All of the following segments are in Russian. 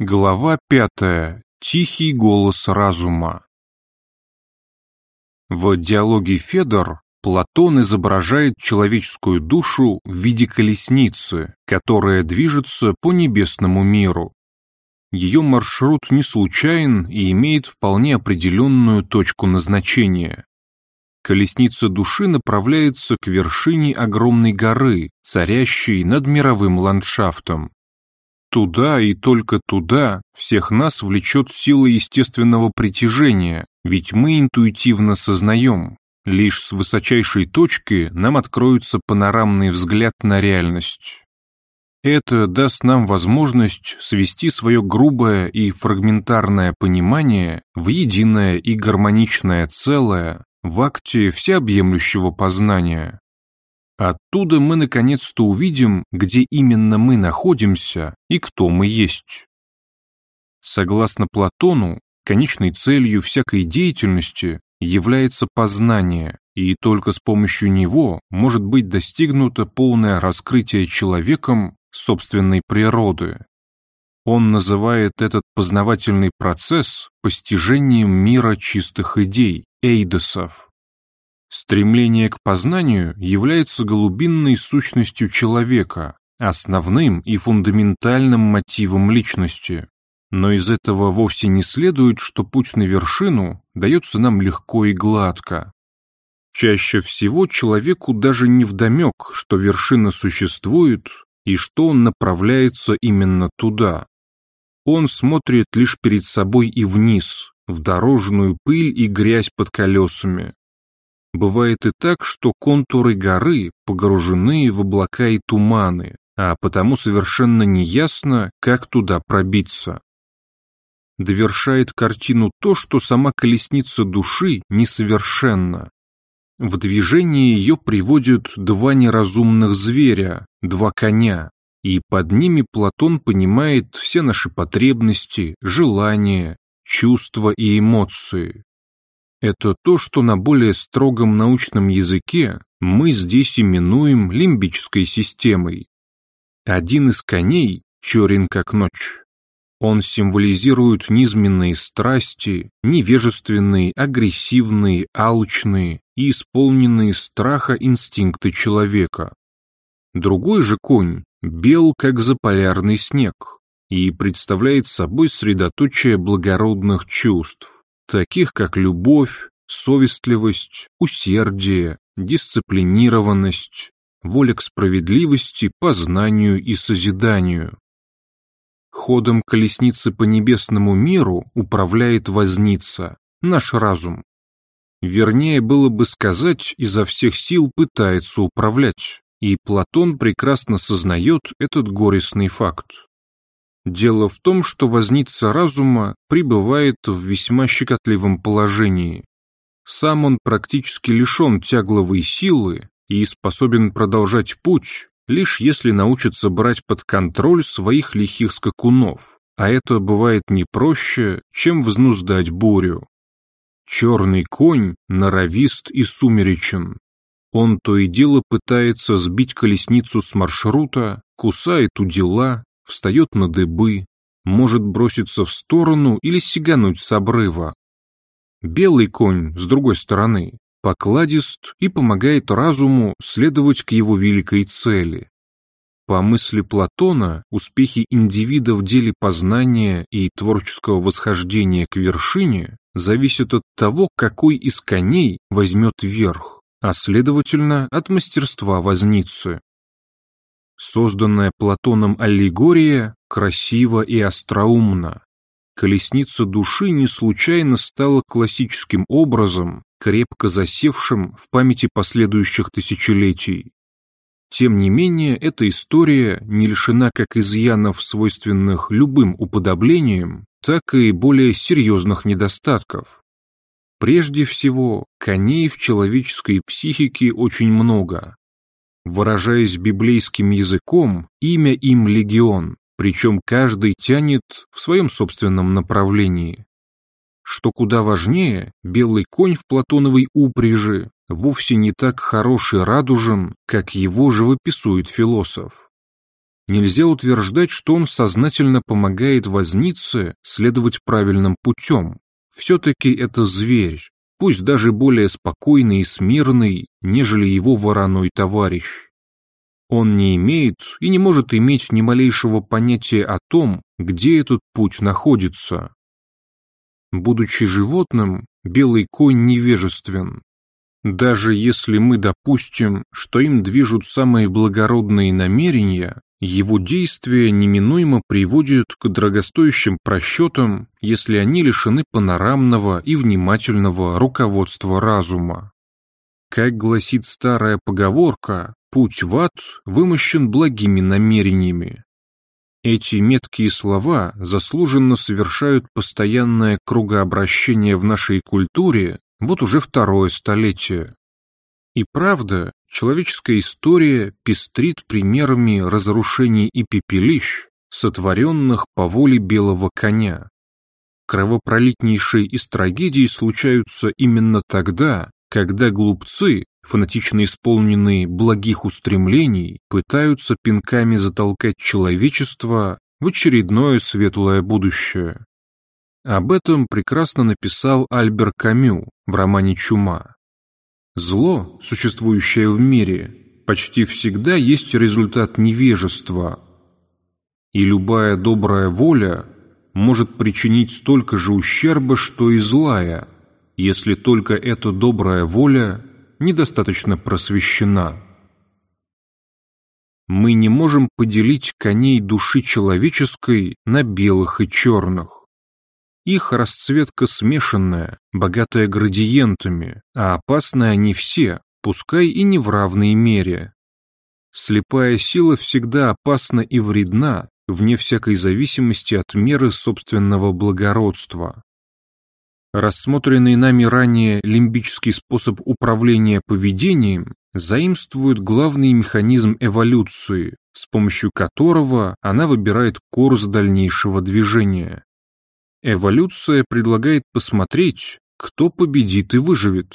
Глава пятая. Тихий голос разума. В диалоге «Федор» Платон изображает человеческую душу в виде колесницы, которая движется по небесному миру. Ее маршрут не случайен и имеет вполне определенную точку назначения. Колесница души направляется к вершине огромной горы, царящей над мировым ландшафтом. Туда и только туда всех нас влечет сила естественного притяжения, ведь мы интуитивно сознаем, лишь с высочайшей точки нам откроется панорамный взгляд на реальность. Это даст нам возможность свести свое грубое и фрагментарное понимание в единое и гармоничное целое в акте всеобъемлющего познания. Оттуда мы наконец-то увидим, где именно мы находимся и кто мы есть. Согласно Платону, конечной целью всякой деятельности является познание, и только с помощью него может быть достигнуто полное раскрытие человеком собственной природы. Он называет этот познавательный процесс постижением мира чистых идей, эйдосов. Стремление к познанию является глубинной сущностью человека, основным и фундаментальным мотивом личности. Но из этого вовсе не следует, что путь на вершину дается нам легко и гладко. Чаще всего человеку даже не вдомек, что вершина существует и что он направляется именно туда. Он смотрит лишь перед собой и вниз, в дорожную пыль и грязь под колесами, Бывает и так, что контуры горы погружены в облака и туманы, а потому совершенно неясно, как туда пробиться. Довершает картину то, что сама колесница души несовершенна. В движение ее приводят два неразумных зверя, два коня, и под ними Платон понимает все наши потребности, желания, чувства и эмоции. Это то, что на более строгом научном языке мы здесь именуем лимбической системой. Один из коней черен как ночь. Он символизирует низменные страсти, невежественные, агрессивные, алчные и исполненные страха инстинкты человека. Другой же конь бел, как заполярный снег, и представляет собой средоточие благородных чувств таких как любовь, совестливость, усердие, дисциплинированность, воля к справедливости, познанию и созиданию. Ходом колесницы по небесному миру управляет возница, наш разум. Вернее было бы сказать, изо всех сил пытается управлять, и Платон прекрасно сознает этот горестный факт. Дело в том, что возница разума пребывает в весьма щекотливом положении. Сам он практически лишен тягловой силы и способен продолжать путь, лишь если научится брать под контроль своих лихих скакунов, а это бывает не проще, чем взнуздать бурю. Черный конь норовист и сумеречен. Он то и дело пытается сбить колесницу с маршрута, кусает у дела, встает на дыбы, может броситься в сторону или сигануть с обрыва. Белый конь, с другой стороны, покладист и помогает разуму следовать к его великой цели. По мысли Платона, успехи индивида в деле познания и творческого восхождения к вершине зависят от того, какой из коней возьмет верх, а следовательно от мастерства возницы. Созданная Платоном аллегория красива и остроумна. Колесница души не случайно стала классическим образом, крепко засевшим в памяти последующих тысячелетий. Тем не менее, эта история не лишена как изъянов, свойственных любым уподоблениям, так и более серьезных недостатков. Прежде всего, коней в человеческой психике очень много, Выражаясь библейским языком, имя им легион, причем каждый тянет в своем собственном направлении. Что куда важнее, белый конь в платоновой упряжи вовсе не так хорош и радужен, как его живописует философ. нельзя утверждать, что он сознательно помогает вознице следовать правильным путем. Все-таки это зверь, пусть даже более спокойный и смирный, нежели его вороной товарищ. Он не имеет и не может иметь ни малейшего понятия о том, где этот путь находится. Будучи животным, белый конь невежествен. Даже если мы допустим, что им движут самые благородные намерения, его действия неминуемо приводят к дорогостоящим просчетам, если они лишены панорамного и внимательного руководства разума. Как гласит старая поговорка, путь в ад вымощен благими намерениями. Эти меткие слова заслуженно совершают постоянное кругообращение в нашей культуре вот уже второе столетие. И правда, человеческая история пестрит примерами разрушений и пепелищ, сотворенных по воле белого коня. Кровопролитнейшие из трагедий случаются именно тогда, когда глупцы, фанатично исполненные благих устремлений, пытаются пинками затолкать человечество в очередное светлое будущее. Об этом прекрасно написал Альбер Камю в романе «Чума». Зло, существующее в мире, почти всегда есть результат невежества, и любая добрая воля может причинить столько же ущерба, что и злая, если только эта добрая воля недостаточно просвещена. Мы не можем поделить коней души человеческой на белых и черных. Их расцветка смешанная, богатая градиентами, а опасны они все, пускай и не в равной мере. Слепая сила всегда опасна и вредна, вне всякой зависимости от меры собственного благородства. Рассмотренный нами ранее лимбический способ управления поведением заимствует главный механизм эволюции, с помощью которого она выбирает курс дальнейшего движения. Эволюция предлагает посмотреть, кто победит и выживет.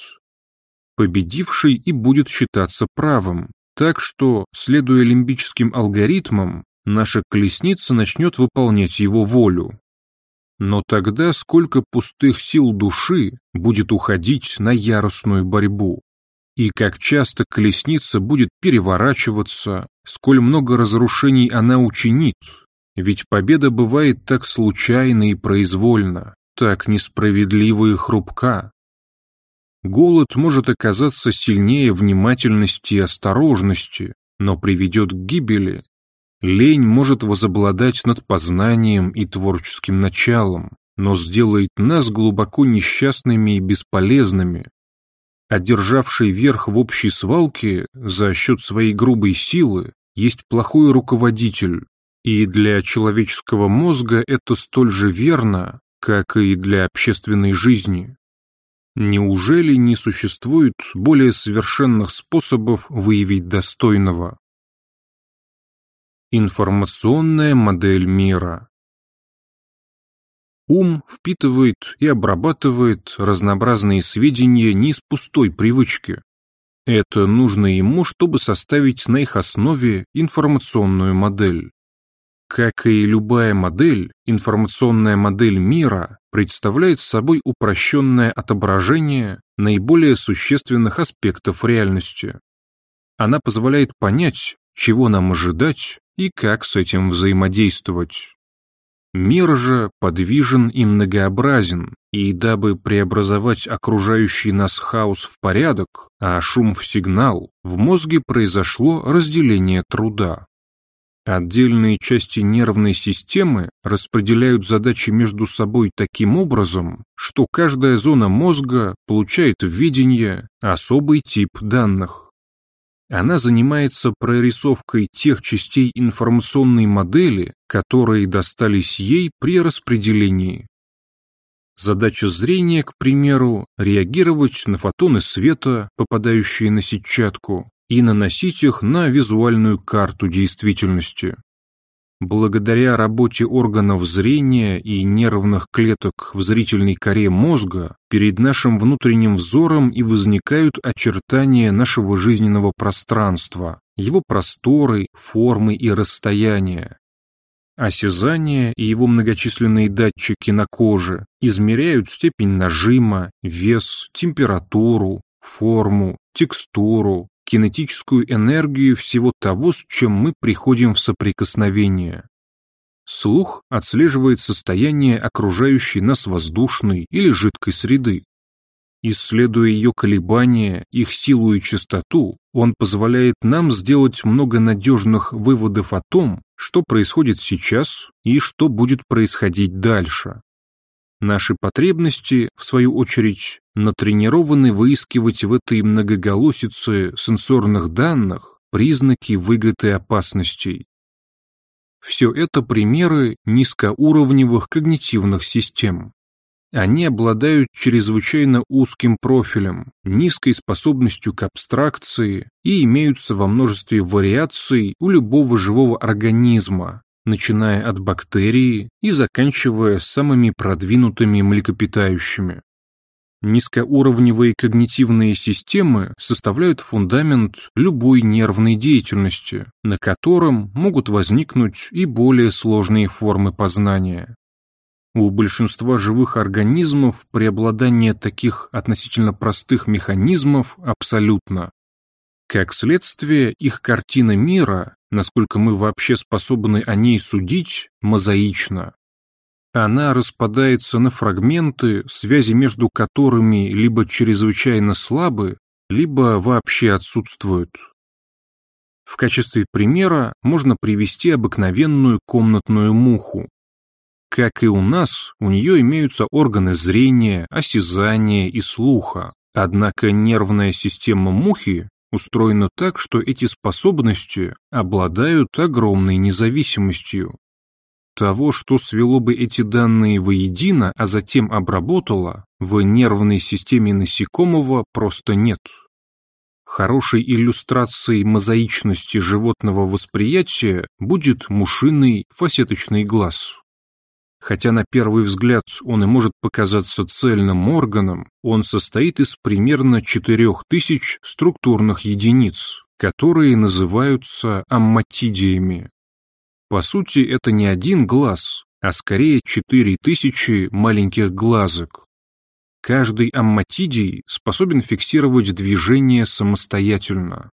Победивший и будет считаться правым, так что, следуя лимбическим алгоритмам, наша колесница начнет выполнять его волю. Но тогда сколько пустых сил души будет уходить на яростную борьбу? И как часто колесница будет переворачиваться, сколь много разрушений она учинит, ведь победа бывает так случайно и произвольно, так несправедлива и хрупка. Голод может оказаться сильнее внимательности и осторожности, но приведет к гибели. Лень может возобладать над познанием и творческим началом, но сделает нас глубоко несчастными и бесполезными. Одержавший верх в общей свалке за счет своей грубой силы есть плохой руководитель, и для человеческого мозга это столь же верно, как и для общественной жизни. Неужели не существует более совершенных способов выявить достойного? Информационная модель мира Ум впитывает и обрабатывает разнообразные сведения не из пустой привычки. Это нужно ему, чтобы составить на их основе информационную модель. Как и любая модель, информационная модель мира представляет собой упрощенное отображение наиболее существенных аспектов реальности. Она позволяет понять, чего нам ожидать и как с этим взаимодействовать. Мир же подвижен и многообразен, и дабы преобразовать окружающий нас хаос в порядок, а шум в сигнал, в мозге произошло разделение труда. Отдельные части нервной системы распределяют задачи между собой таким образом, что каждая зона мозга получает в видение особый тип данных. Она занимается прорисовкой тех частей информационной модели, которые достались ей при распределении. Задача зрения, к примеру, реагировать на фотоны света, попадающие на сетчатку, и наносить их на визуальную карту действительности. Благодаря работе органов зрения и нервных клеток в зрительной коре мозга перед нашим внутренним взором и возникают очертания нашего жизненного пространства, его просторы, формы и расстояния. Осязание и его многочисленные датчики на коже измеряют степень нажима, вес, температуру, форму, текстуру, кинетическую энергию всего того, с чем мы приходим в соприкосновение. Слух отслеживает состояние окружающей нас воздушной или жидкой среды. Исследуя ее колебания, их силу и частоту, он позволяет нам сделать много надежных выводов о том, что происходит сейчас и что будет происходить дальше. Наши потребности, в свою очередь, натренированы выискивать в этой многоголосице сенсорных данных признаки выгод и опасностей. Все это примеры низкоуровневых когнитивных систем. Они обладают чрезвычайно узким профилем, низкой способностью к абстракции и имеются во множестве вариаций у любого живого организма, начиная от бактерии и заканчивая самыми продвинутыми млекопитающими. Низкоуровневые когнитивные системы составляют фундамент любой нервной деятельности, на котором могут возникнуть и более сложные формы познания. У большинства живых организмов преобладание таких относительно простых механизмов абсолютно. Как следствие, их картина мира, насколько мы вообще способны о ней судить, мозаична. Она распадается на фрагменты, связи между которыми либо чрезвычайно слабы, либо вообще отсутствуют. В качестве примера можно привести обыкновенную комнатную муху. Как и у нас, у нее имеются органы зрения, осязания и слуха, однако нервная система мухи устроена так, что эти способности обладают огромной независимостью. Того, что свело бы эти данные воедино, а затем обработало, в нервной системе насекомого просто нет. Хорошей иллюстрацией мозаичности животного восприятия будет мушиный фасеточный глаз. Хотя на первый взгляд он и может показаться цельным органом, он состоит из примерно 4000 структурных единиц, которые называются амматидиями. По сути, это не один глаз, а скорее четыре тысячи маленьких глазок. Каждый амматидий способен фиксировать движение самостоятельно.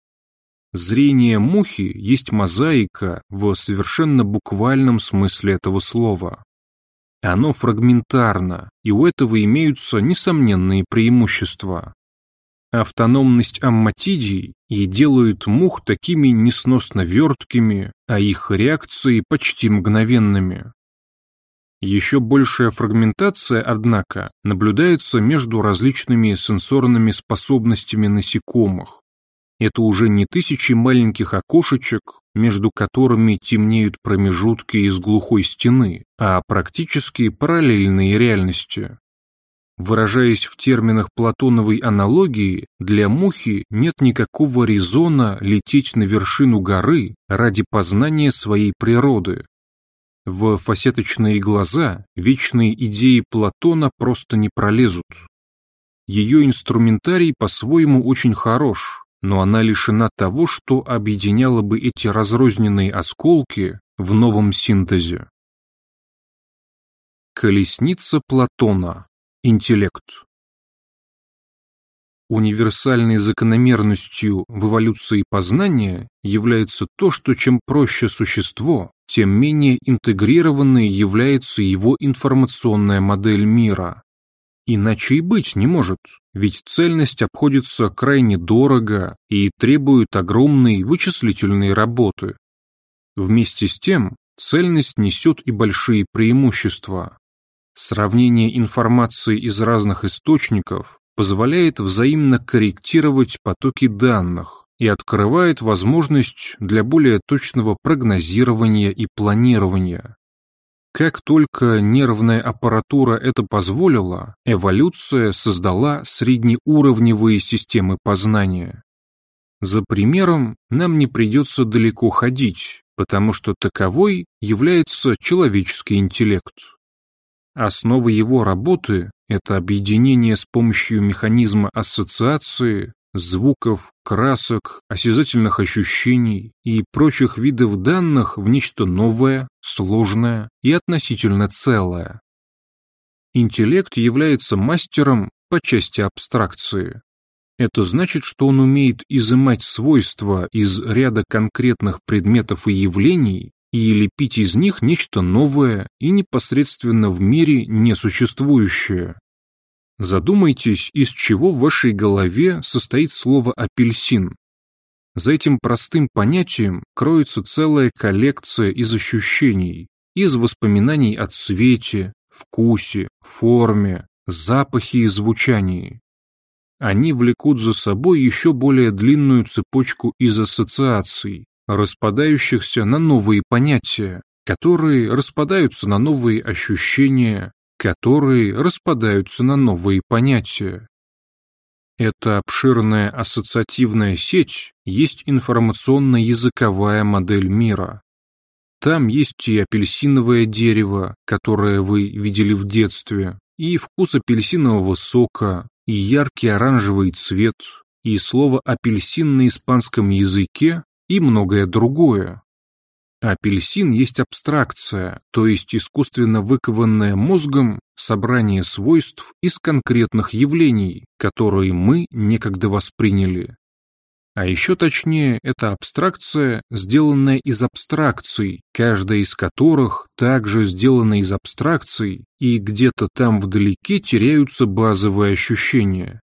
Зрение мухи есть мозаика в совершенно буквальном смысле этого слова. Оно фрагментарно, и у этого имеются несомненные преимущества. Автономность амматидий и делают мух такими несносно верткими, а их реакции почти мгновенными. Еще большая фрагментация, однако, наблюдается между различными сенсорными способностями насекомых. Это уже не тысячи маленьких окошечек, между которыми темнеют промежутки из глухой стены, а практически параллельные реальности. Выражаясь в терминах платоновой аналогии, для мухи нет никакого резона лететь на вершину горы ради познания своей природы. В фасеточные глаза вечные идеи Платона просто не пролезут. Ее инструментарий по-своему очень хорош, но она лишена того, что объединяло бы эти разрозненные осколки в новом синтезе. Колесница Платона Интеллект. Универсальной закономерностью в эволюции познания является то, что чем проще существо, тем менее интегрированной является его информационная модель мира. Иначе и быть не может, ведь цельность обходится крайне дорого и требует огромной вычислительной работы. Вместе с тем, цельность несет и большие преимущества. Сравнение информации из разных источников позволяет взаимно корректировать потоки данных и открывает возможность для более точного прогнозирования и планирования. Как только нервная аппаратура это позволила, эволюция создала среднеуровневые системы познания. За примером нам не придется далеко ходить, потому что таковой является человеческий интеллект. Основа его работы – это объединение с помощью механизма ассоциации звуков, красок, осязательных ощущений и прочих видов данных в нечто новое, сложное и относительно целое. Интеллект является мастером по части абстракции. Это значит, что он умеет изымать свойства из ряда конкретных предметов и явлений и лепить из них нечто новое и непосредственно в мире несуществующее. Задумайтесь, из чего в вашей голове состоит слово «апельсин». За этим простым понятием кроется целая коллекция из ощущений, из воспоминаний о цвете, вкусе, форме, запахе и звучании. Они влекут за собой еще более длинную цепочку из ассоциаций, распадающихся на новые понятия, которые распадаются на новые ощущения, которые распадаются на новые понятия. Эта обширная ассоциативная сеть есть информационно-языковая модель мира. Там есть и апельсиновое дерево, которое вы видели в детстве, и вкус апельсинового сока, и яркий оранжевый цвет, и слово «апельсин» на испанском языке, и многое другое. Апельсин есть абстракция, то есть искусственно выкованное мозгом собрание свойств из конкретных явлений, которые мы некогда восприняли. А еще точнее, это абстракция, сделанная из абстракций, каждая из которых также сделана из абстракций, и где-то там вдалеке теряются базовые ощущения.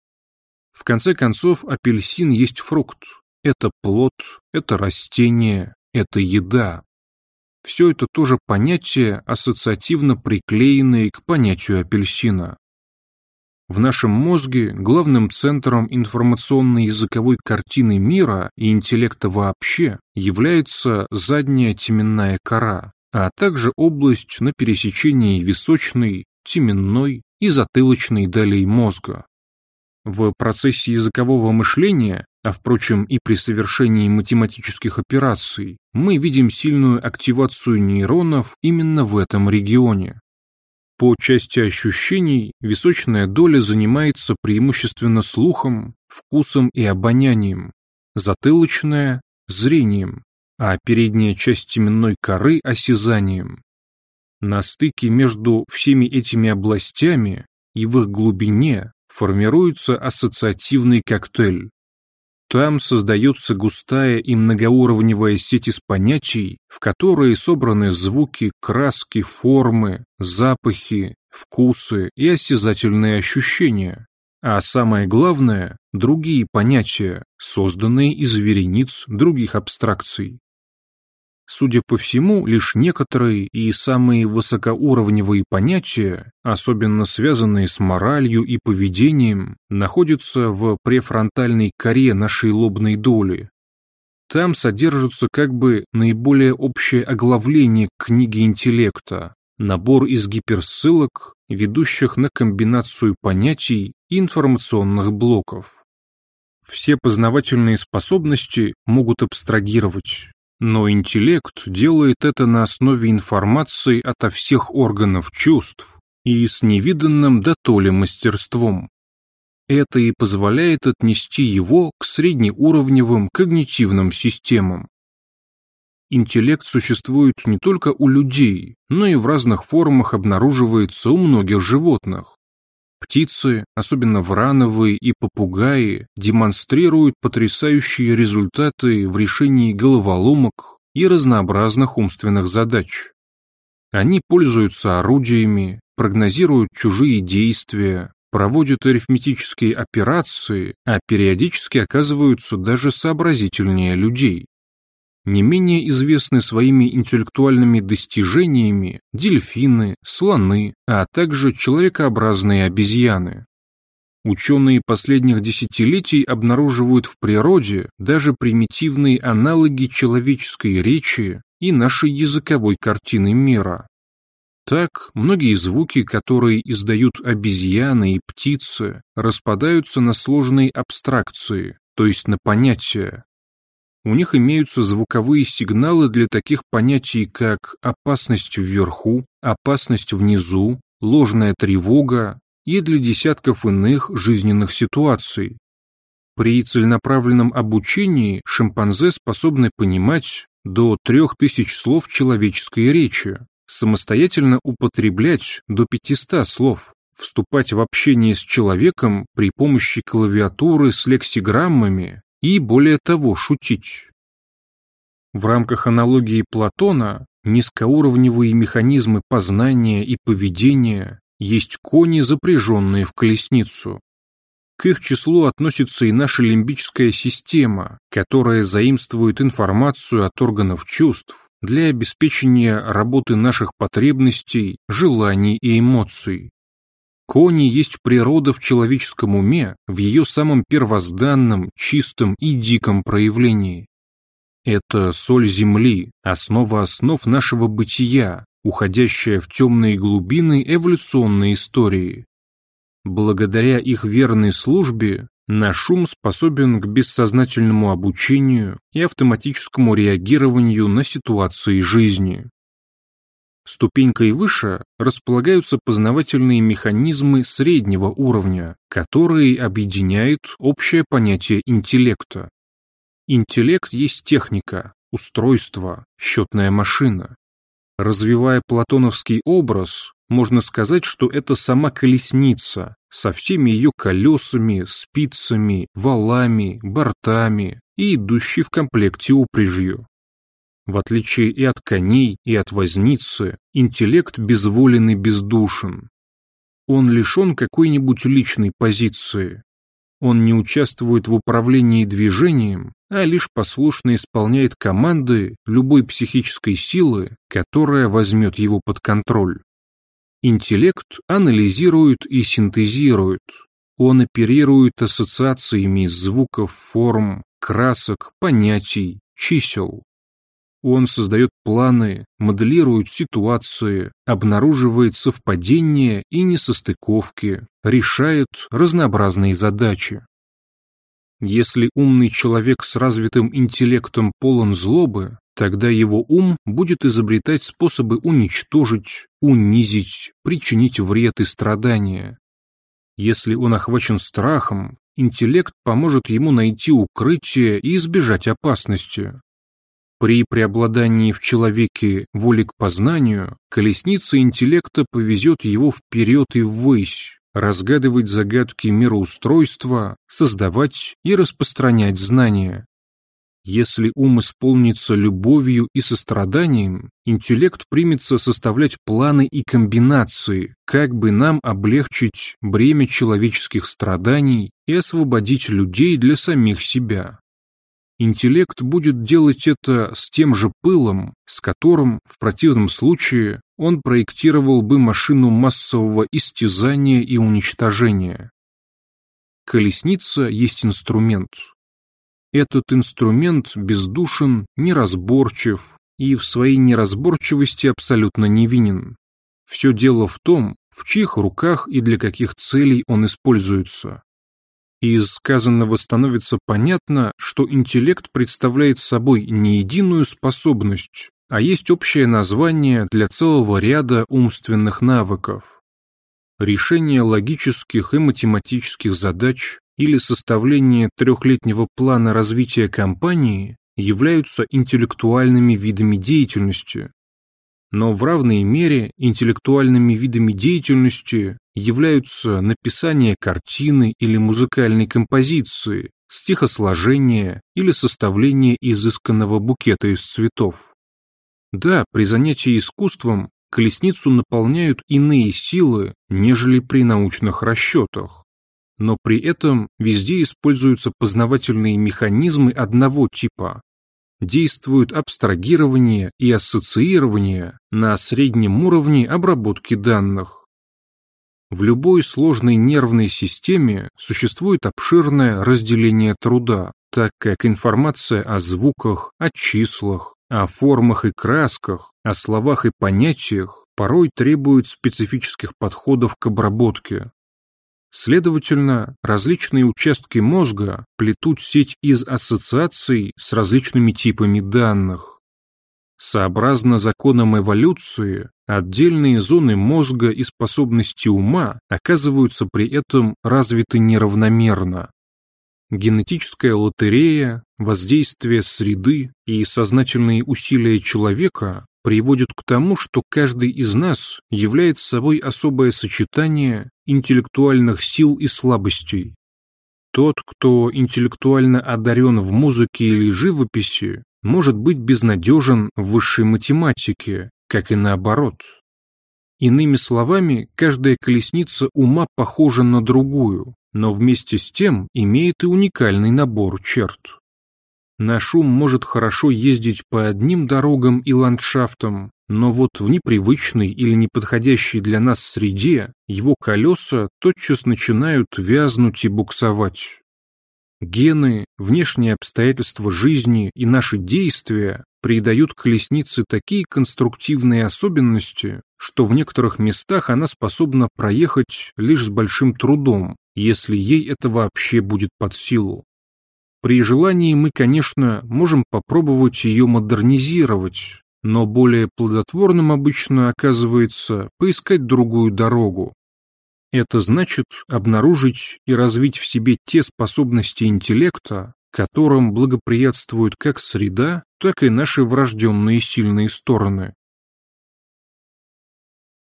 В конце концов, апельсин есть фрукт. Это плод, это растение, это еда. Все это тоже понятия, ассоциативно приклеенные к понятию апельсина. В нашем мозге главным центром информационно-языковой картины мира и интеллекта вообще является задняя теменная кора, а также область на пересечении височной, теменной и затылочной долей мозга. В процессе языкового мышления, а впрочем и при совершении математических операций, мы видим сильную активацию нейронов именно в этом регионе. По части ощущений височная доля занимается преимущественно слухом, вкусом и обонянием, затылочная – зрением, а передняя часть теменной коры – осязанием. На стыке между всеми этими областями и в их глубине формируется ассоциативный коктейль, там создается густая и многоуровневая сеть из понятий, в которые собраны звуки, краски, формы, запахи, вкусы и осязательные ощущения. А самое главное – другие понятия, созданные из верениц других абстракций. Судя по всему, лишь некоторые и самые высокоуровневые понятия, особенно связанные с моралью и поведением, находятся в префронтальной коре нашей лобной доли. Там содержится как бы наиболее общее оглавление книги интеллекта, набор из гиперссылок, ведущих на комбинацию понятий и информационных блоков. Все познавательные способности могут абстрагировать, но интеллект делает это на основе информации ото всех органов чувств и с невиданным дотоле мастерством. Это и позволяет отнести его к среднеуровневым когнитивным системам. Интеллект существует не только у людей, но и в разных формах обнаруживается у многих животных. Птицы, особенно врановые и попугаи, демонстрируют потрясающие результаты в решении головоломок и разнообразных умственных задач. Они пользуются орудиями, прогнозируют чужие действия, проводят арифметические операции, а периодически оказываются даже сообразительнее людей. Не менее известны своими интеллектуальными достижениями дельфины, слоны, а также человекообразные обезьяны. Ученые последних десятилетий обнаруживают в природе даже примитивные аналоги человеческой речи и нашей языковой картины мира. Так, многие звуки, которые издают обезьяны и птицы, распадаются на сложные абстракции, то есть на понятия, у них имеются звуковые сигналы для таких понятий, как опасность вверху, опасность внизу, ложная тревога и для десятков иных жизненных ситуаций. При целенаправленном обучении шимпанзе способны понимать до 3000 слов человеческой речи, самостоятельно употреблять до 500 слов, вступать в общение с человеком при помощи клавиатуры с лексиграммами и, более того, шутить. В рамках аналогии Платона низкоуровневые механизмы познания и поведения есть кони, запряженные в колесницу. К их числу относится и наша лимбическая система, которая заимствует информацию от органов чувств для обеспечения работы наших потребностей, желаний и эмоций. Кони есть природа в человеческом уме в ее самом первозданном, чистом и диком проявлении. Это соль земли, основа основ нашего бытия, уходящая в темные глубины эволюционной истории. Благодаря их верной службе наш ум способен к бессознательному обучению и автоматическому реагированию на ситуации жизни. Ступенькой выше располагаются познавательные механизмы среднего уровня, которые объединяют общее понятие интеллекта. Интеллект есть техника, устройство, счетная машина. Развивая платоновский образ, можно сказать, что это сама колесница со всеми ее колесами, спицами, валами, бортами и идущей в комплекте упряжью. В отличие и от коней, и от возницы, интеллект безволен и бездушен. Он лишен какой-нибудь личной позиции. Он не участвует в управлении движением, а лишь послушно исполняет команды любой психической силы, которая возьмет его под контроль. Интеллект анализирует и синтезирует. Он оперирует ассоциациями звуков, форм, красок, понятий, чисел. Он создает планы, моделирует ситуации, обнаруживает совпадения и несостыковки, решает разнообразные задачи. Если умный человек с развитым интеллектом полон злобы, Тогда его ум будет изобретать способы уничтожить, унизить, причинить вред и страдания. Если он охвачен страхом, интеллект поможет ему найти укрытие и избежать опасности. При преобладании в человеке воли к познанию, колесница интеллекта повезет его вперед и ввысь, разгадывать загадки мироустройства, создавать и распространять знания. Если ум исполнится любовью и состраданием, интеллект примется составлять планы и комбинации, как бы нам облегчить бремя человеческих страданий и освободить людей для самих себя. Интеллект будет делать это с тем же пылом, с которым, в противном случае, он проектировал бы машину массового истязания и уничтожения. Колесница есть инструмент, этот инструмент бездушен, неразборчив и в своей неразборчивости абсолютно невинен. Все дело в том, в чьих руках и для каких целей он используется. Из сказанного становится понятно, что интеллект представляет собой не единую способность, а есть общее название для целого ряда умственных навыков. Решение логических и математических задач, или составление трехлетнего плана развития компании являются интеллектуальными видами деятельности. Но в равной мере интеллектуальными видами деятельности являются написание картины или музыкальной композиции, стихосложение или составление изысканного букета из цветов. Да, при занятии искусством колесницу наполняют иные силы, нежели при научных расчетах но при этом везде используются познавательные механизмы одного типа. Действуют абстрагирование и ассоциирование на среднем уровне обработки данных. В любой сложной нервной системе существует обширное разделение труда, так как информация о звуках, о числах, о формах и красках, о словах и понятиях порой требует специфических подходов к обработке, Следовательно, различные участки мозга плетут сеть из ассоциаций с различными типами данных. Сообразно законам эволюции, отдельные зоны мозга и способности ума оказываются при этом развиты неравномерно. генетическая лотерея, воздействие среды и сознательные усилия человека приводят к тому, что каждый из нас является собой особое сочетание интеллектуальных сил и слабостей. Тот, кто интеллектуально одарен в музыке или живописи, может быть безнадежен в высшей математике, как и наоборот. Иными словами, каждая колесница ума похожа на другую, но вместе с тем имеет и уникальный набор черт. Наш ум может хорошо ездить по одним дорогам и ландшафтам, но вот в непривычной или неподходящей для нас среде его колеса тотчас начинают вязнуть и буксовать. Гены, внешние обстоятельства жизни и наши действия придают колеснице такие конструктивные особенности, что в некоторых местах она способна проехать лишь с большим трудом, если ей это вообще будет под силу. При желании мы, конечно, можем попробовать ее модернизировать, но более плодотворным обычно оказывается поискать другую дорогу. Это значит обнаружить и развить в себе те способности интеллекта, которым благоприятствует как среда, так и наши врожденные сильные стороны.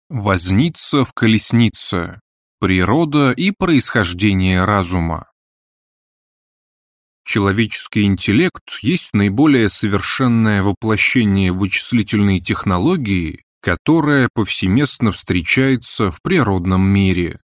Возница в колеснице. Природа и происхождение разума. Человеческий интеллект есть наиболее совершенное воплощение вычислительной технологии, которая повсеместно встречается в природном мире.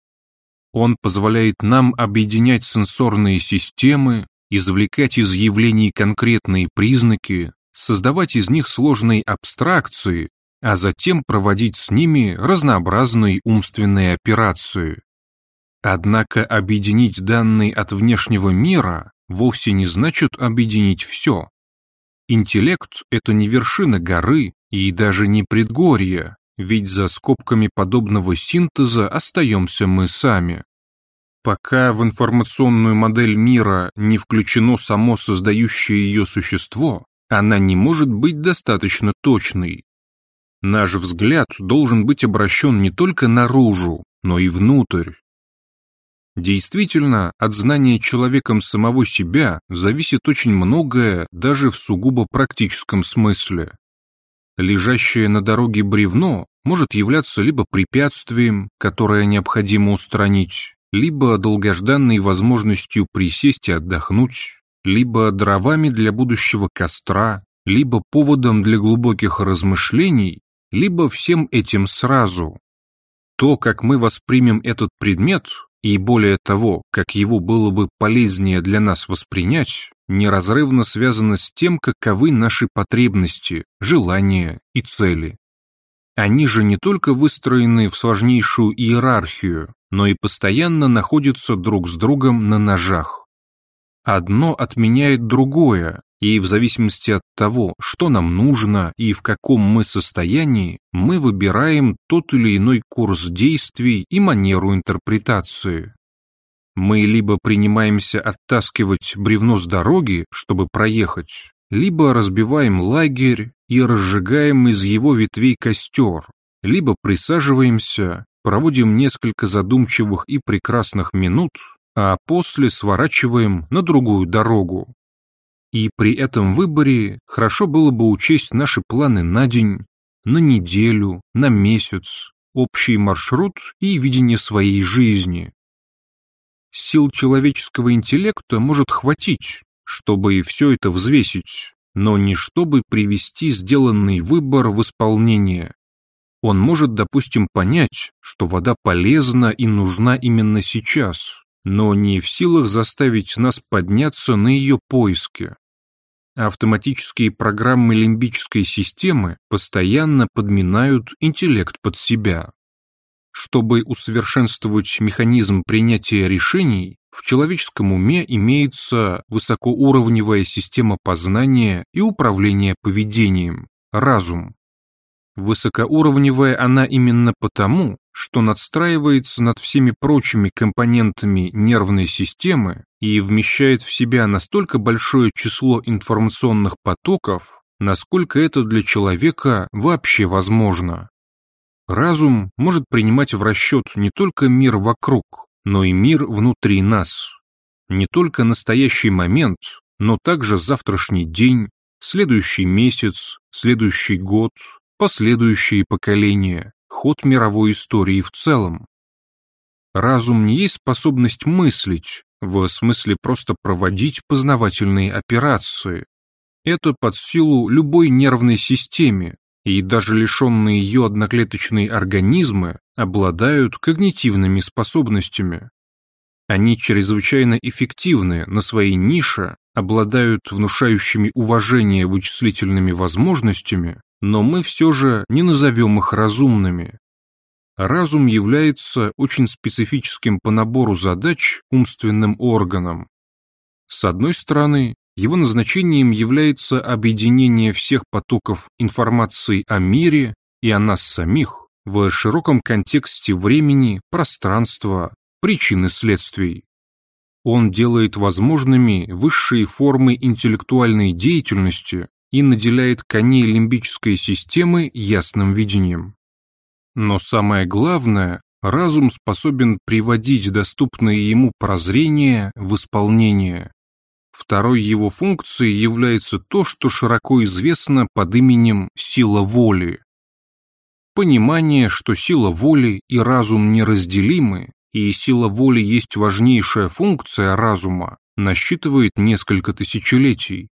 Он позволяет нам объединять сенсорные системы, извлекать из явлений конкретные признаки, создавать из них сложные абстракции, а затем проводить с ними разнообразные умственные операции. Однако объединить данные от внешнего мира вовсе не значит объединить все. Интеллект – это не вершина горы и даже не предгорье, ведь за скобками подобного синтеза остаемся мы сами. Пока в информационную модель мира не включено само создающее ее существо, она не может быть достаточно точной. Наш взгляд должен быть обращен не только наружу, но и внутрь, Действительно, от знания человеком самого себя зависит очень многое даже в сугубо практическом смысле. Лежащее на дороге бревно может являться либо препятствием, которое необходимо устранить, либо долгожданной возможностью присесть и отдохнуть, либо дровами для будущего костра, либо поводом для глубоких размышлений, либо всем этим сразу. То, как мы воспримем этот предмет, и более того, как его было бы полезнее для нас воспринять, неразрывно связано с тем, каковы наши потребности, желания и цели. Они же не только выстроены в сложнейшую иерархию, но и постоянно находятся друг с другом на ножах. Одно отменяет другое, и в зависимости от того, что нам нужно и в каком мы состоянии, мы выбираем тот или иной курс действий и манеру интерпретации. Мы либо принимаемся оттаскивать бревно с дороги, чтобы проехать, либо разбиваем лагерь и разжигаем из его ветвей костер, либо присаживаемся, проводим несколько задумчивых и прекрасных минут, а после сворачиваем на другую дорогу. И при этом выборе хорошо было бы учесть наши планы на день, на неделю, на месяц, общий маршрут и видение своей жизни. Сил человеческого интеллекта может хватить, чтобы и все это взвесить, но не чтобы привести сделанный выбор в исполнение. Он может, допустим, понять, что вода полезна и нужна именно сейчас, но не в силах заставить нас подняться на ее поиски. Автоматические программы лимбической системы постоянно подминают интеллект под себя. Чтобы усовершенствовать механизм принятия решений, в человеческом уме имеется высокоуровневая система познания и управления поведением – разум. Высокоуровневая она именно потому, что надстраивается над всеми прочими компонентами нервной системы и вмещает в себя настолько большое число информационных потоков, насколько это для человека вообще возможно. Разум может принимать в расчет не только мир вокруг, но и мир внутри нас. не только настоящий момент, но также завтрашний день, следующий месяц, следующий год, последующие поколения, ход мировой истории в целом. Разум не есть способность мыслить, в смысле просто проводить познавательные операции. Это под силу любой нервной системе, и даже лишенные ее одноклеточные организмы обладают когнитивными способностями. Они чрезвычайно эффективны на своей нише, обладают внушающими уважение вычислительными возможностями, но мы все же не назовем их разумными. Разум является очень специфическим по набору задач умственным органом. С одной стороны, его назначением является объединение всех потоков информации о мире и о нас самих в широком контексте времени, пространства, причин и следствий. Он делает возможными высшие формы интеллектуальной деятельности и наделяет коней лимбической системы ясным видением. Но самое главное, разум способен приводить доступные ему прозрения в исполнение. Второй его функцией является то, что широко известно под именем «сила воли». Понимание, что сила воли и разум неразделимы, и сила воли есть важнейшая функция разума, насчитывает несколько тысячелетий.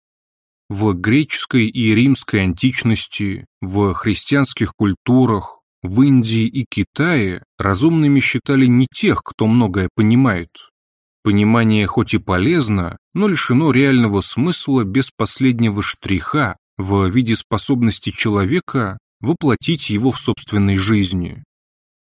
В греческой и римской античности, в христианских культурах, в Индии и Китае разумными считали не тех, кто многое понимает, Понимание хоть и полезно, но лишено реального смысла без последнего штриха в виде способности человека воплотить его в собственной жизни.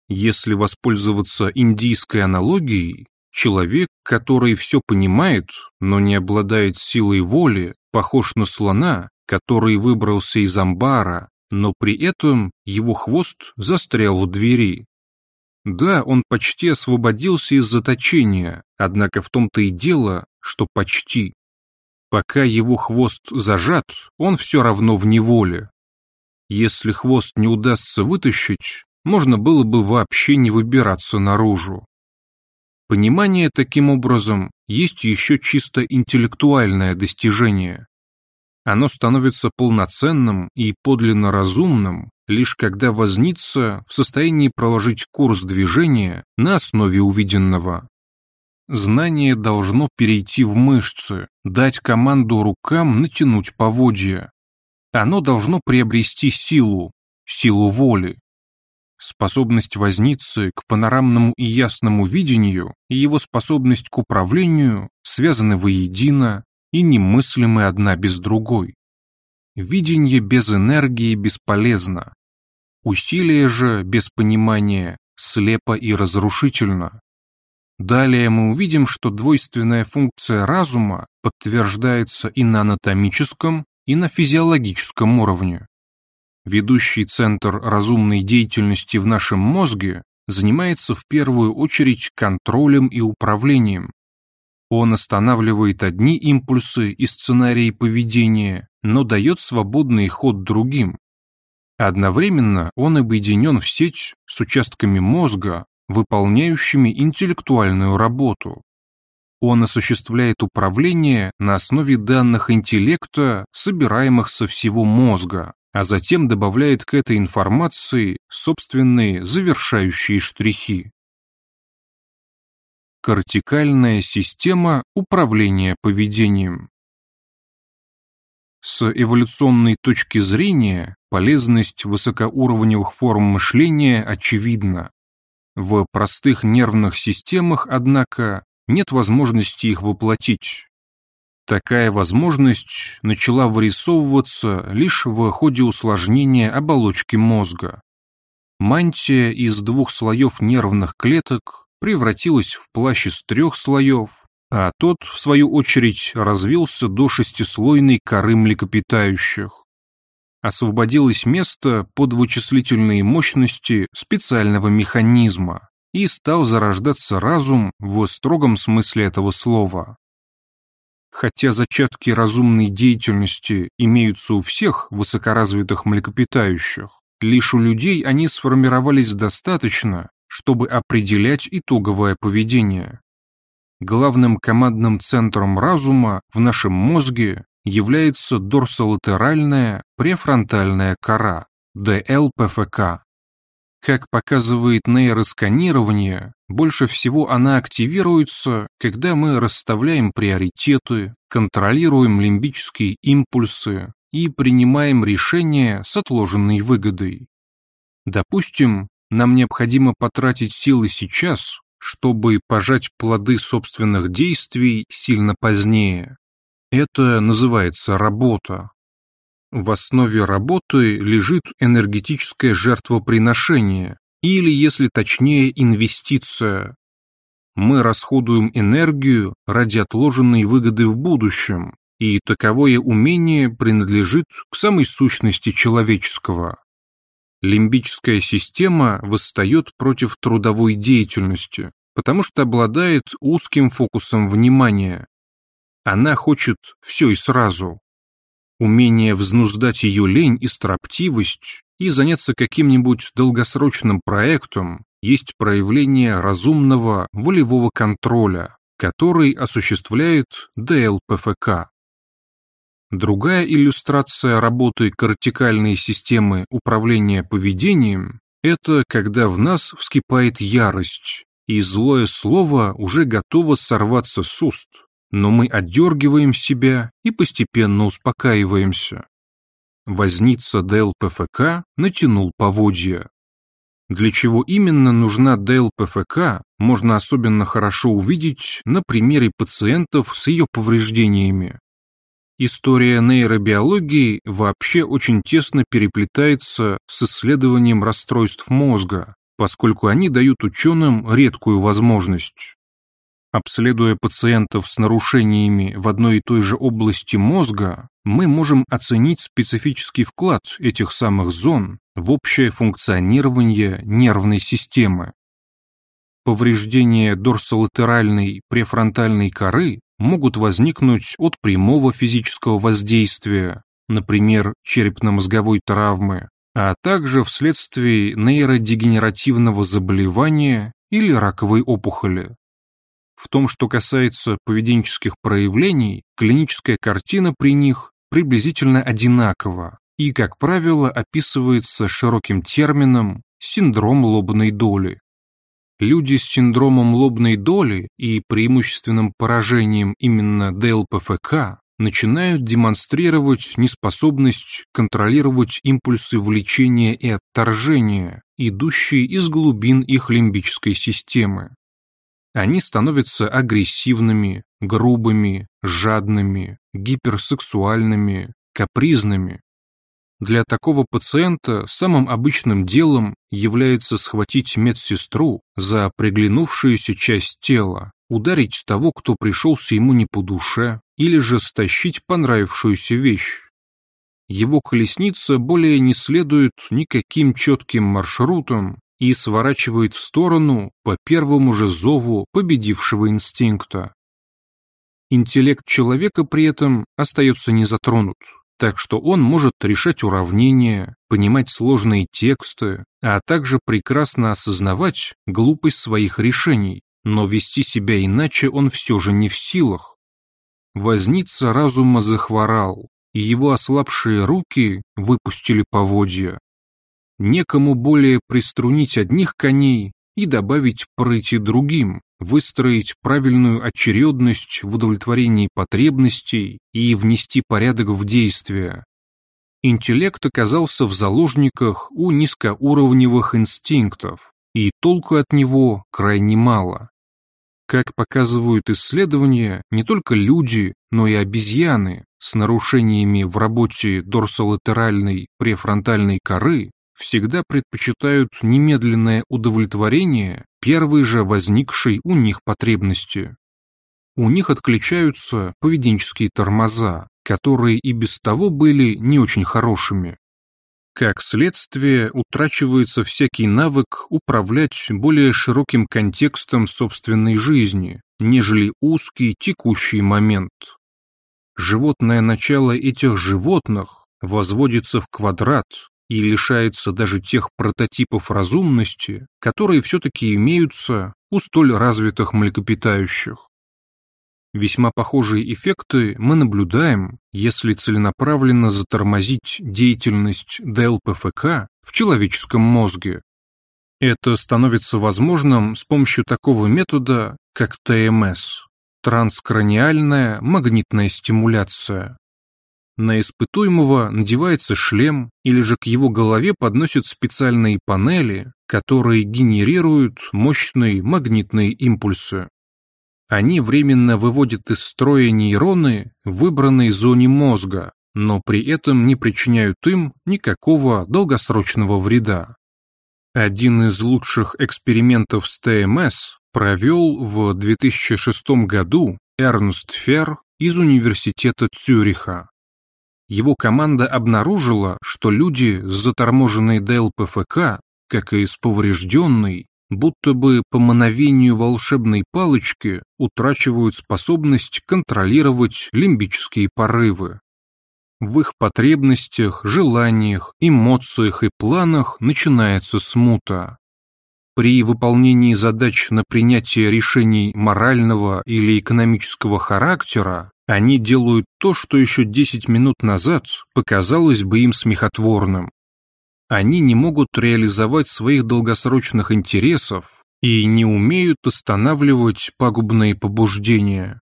Если воспользоваться индийской аналогией, человек, который все понимает, но не обладает силой воли, похож на слона, который выбрался из амбара, но при этом его хвост застрял в двери. Да, он почти освободился из заточения, однако в том-то и дело, что почти. Пока его хвост зажат, он все равно в неволе. Если хвост не удастся вытащить, можно было бы вообще не выбираться наружу. Понимание таким образом есть еще чисто интеллектуальное достижение. Оно становится полноценным и подлинно разумным, лишь когда возница в состоянии проложить курс движения на основе увиденного. Знание должно перейти в мышцы, дать команду рукам натянуть поводья. Оно должно приобрести силу, силу воли. Способность возницы к панорамному и ясному видению и его способность к управлению связаны воедино и немыслимы одна без другой. Видение без энергии бесполезно. Усилие же без понимания слепо и разрушительно. Далее мы увидим, что двойственная функция разума подтверждается и на анатомическом, и на физиологическом уровне. Ведущий центр разумной деятельности в нашем мозге занимается в первую очередь контролем и управлением, он останавливает одни импульсы и сценарии поведения, но дает свободный ход другим. Одновременно он объединен в сеть с участками мозга, выполняющими интеллектуальную работу. Он осуществляет управление на основе данных интеллекта, собираемых со всего мозга, а затем добавляет к этой информации собственные завершающие штрихи. Кортикальная система управления поведением. С эволюционной точки зрения полезность высокоуровневых форм мышления очевидна. В простых нервных системах, однако, нет возможности их воплотить. Такая возможность начала вырисовываться лишь в ходе усложнения оболочки мозга. Мантия из двух слоев нервных клеток превратилась в плащ из трех слоев, а тот, в свою очередь, развился до шестислойной коры млекопитающих. Освободилось место под вычислительные мощности специального механизма, и стал зарождаться разум в строгом смысле этого слова. Хотя зачатки разумной деятельности имеются у всех высокоразвитых млекопитающих, лишь у людей они сформировались достаточно, чтобы определять итоговое поведение. главным командным центром разума в нашем мозге является дорсолатеральная префронтальная кора, ДЛПФК. Как показывает нейросканирование, больше всего она активируется, когда мы расставляем приоритеты, контролируем лимбические импульсы и принимаем решения с отложенной выгодой. Допустим, нам необходимо потратить силы сейчас, чтобы пожать плоды собственных действий сильно позднее. Это называется работа. В основе работы лежит энергетическое жертвоприношение, или, если точнее, инвестиция. Мы расходуем энергию ради отложенной выгоды в будущем, и таковое умение принадлежит к самой сущности человеческого. Лимбическая система восстает против трудовой деятельности, потому что обладает узким фокусом внимания. Она хочет все и сразу. Умение взнуздать ее лень и строптивость и заняться каким-нибудь долгосрочным проектом есть проявление разумного волевого контроля, который осуществляет ДЛПФК. Другая иллюстрация работы кортикальной системы управления поведением – это когда в нас вскипает ярость, и злое слово уже готово сорваться с уст но мы отдергиваем себя и постепенно успокаиваемся. Возница ДЛПФК натянул поводья. Для чего именно нужна ДЛПФК, можно особенно хорошо увидеть на примере пациентов с ее повреждениями. История нейробиологии вообще очень тесно переплетается с исследованием расстройств мозга, поскольку они дают ученым редкую возможность Обследуя пациентов с нарушениями в одной и той же области мозга, мы можем оценить специфический вклад этих самых зон в общее функционирование нервной системы. Повреждения дорсолатеральной префронтальной коры могут возникнуть от прямого физического воздействия, например, черепно-мозговой травмы, а также вследствие нейродегенеративного заболевания или раковой опухоли. В том, что касается поведенческих проявлений, клиническая картина при них приблизительно одинакова и, как правило, описывается широким термином «синдром лобной доли». Люди с синдромом лобной доли и преимущественным поражением именно ДЛПФК начинают демонстрировать неспособность контролировать импульсы влечения и отторжения, идущие из глубин их лимбической системы. Они становятся агрессивными, грубыми, жадными, гиперсексуальными, капризными. Для такого пациента самым обычным делом является схватить медсестру за приглянувшуюся часть тела, ударить того, кто пришелся ему не по душе, или же стащить понравившуюся вещь. Его колесница более не следует никаким четким маршрутам и сворачивает в сторону по первому же зову победившего инстинкта. Интеллект человека при этом остается незатронут, так что он может решать уравнения, понимать сложные тексты, а также прекрасно осознавать глупость своих решений, но вести себя иначе он все же не в силах. Возница разума захворал, и его ослабшие руки выпустили поводья некому более приструнить одних коней и добавить прыти другим, выстроить правильную очередность в удовлетворении потребностей и внести порядок в действия. Интеллект оказался в заложниках у низкоуровневых инстинктов, и толку от него крайне мало. Как показывают исследования, не только люди, но и обезьяны с нарушениями в работе дорсолатеральной префронтальной коры всегда предпочитают немедленное удовлетворение первой же возникшей у них потребности. У них отключаются поведенческие тормоза, которые и без того были не очень хорошими. Как следствие, утрачивается всякий навык управлять более широким контекстом собственной жизни, нежели узкий текущий момент. Животное начало этих животных возводится в квадрат, и лишается даже тех прототипов разумности, которые все-таки имеются у столь развитых млекопитающих. Весьма похожие эффекты мы наблюдаем, если целенаправленно затормозить деятельность ДЛПФК в человеческом мозге. Это становится возможным с помощью такого метода, как ТМС – транскраниальная магнитная стимуляция. На испытуемого надевается шлем или же к его голове подносят специальные панели, которые генерируют мощные магнитные импульсы. Они временно выводят из строя нейроны в выбранной зоне мозга, но при этом не причиняют им никакого долгосрочного вреда. Один из лучших экспериментов с ТМС провел в 2006 году Эрнст Фер из Университета Цюриха. Его команда обнаружила, что люди с заторможенной ДЛПФК, как и с поврежденной, будто бы по мановению волшебной палочки утрачивают способность контролировать лимбические порывы. В их потребностях, желаниях, эмоциях и планах начинается смута. При выполнении задач на принятие решений морального или экономического характера они делают то, что еще 10 минут назад показалось бы им смехотворным они не могут реализовать своих долгосрочных интересов и не умеют останавливать пагубные побуждения.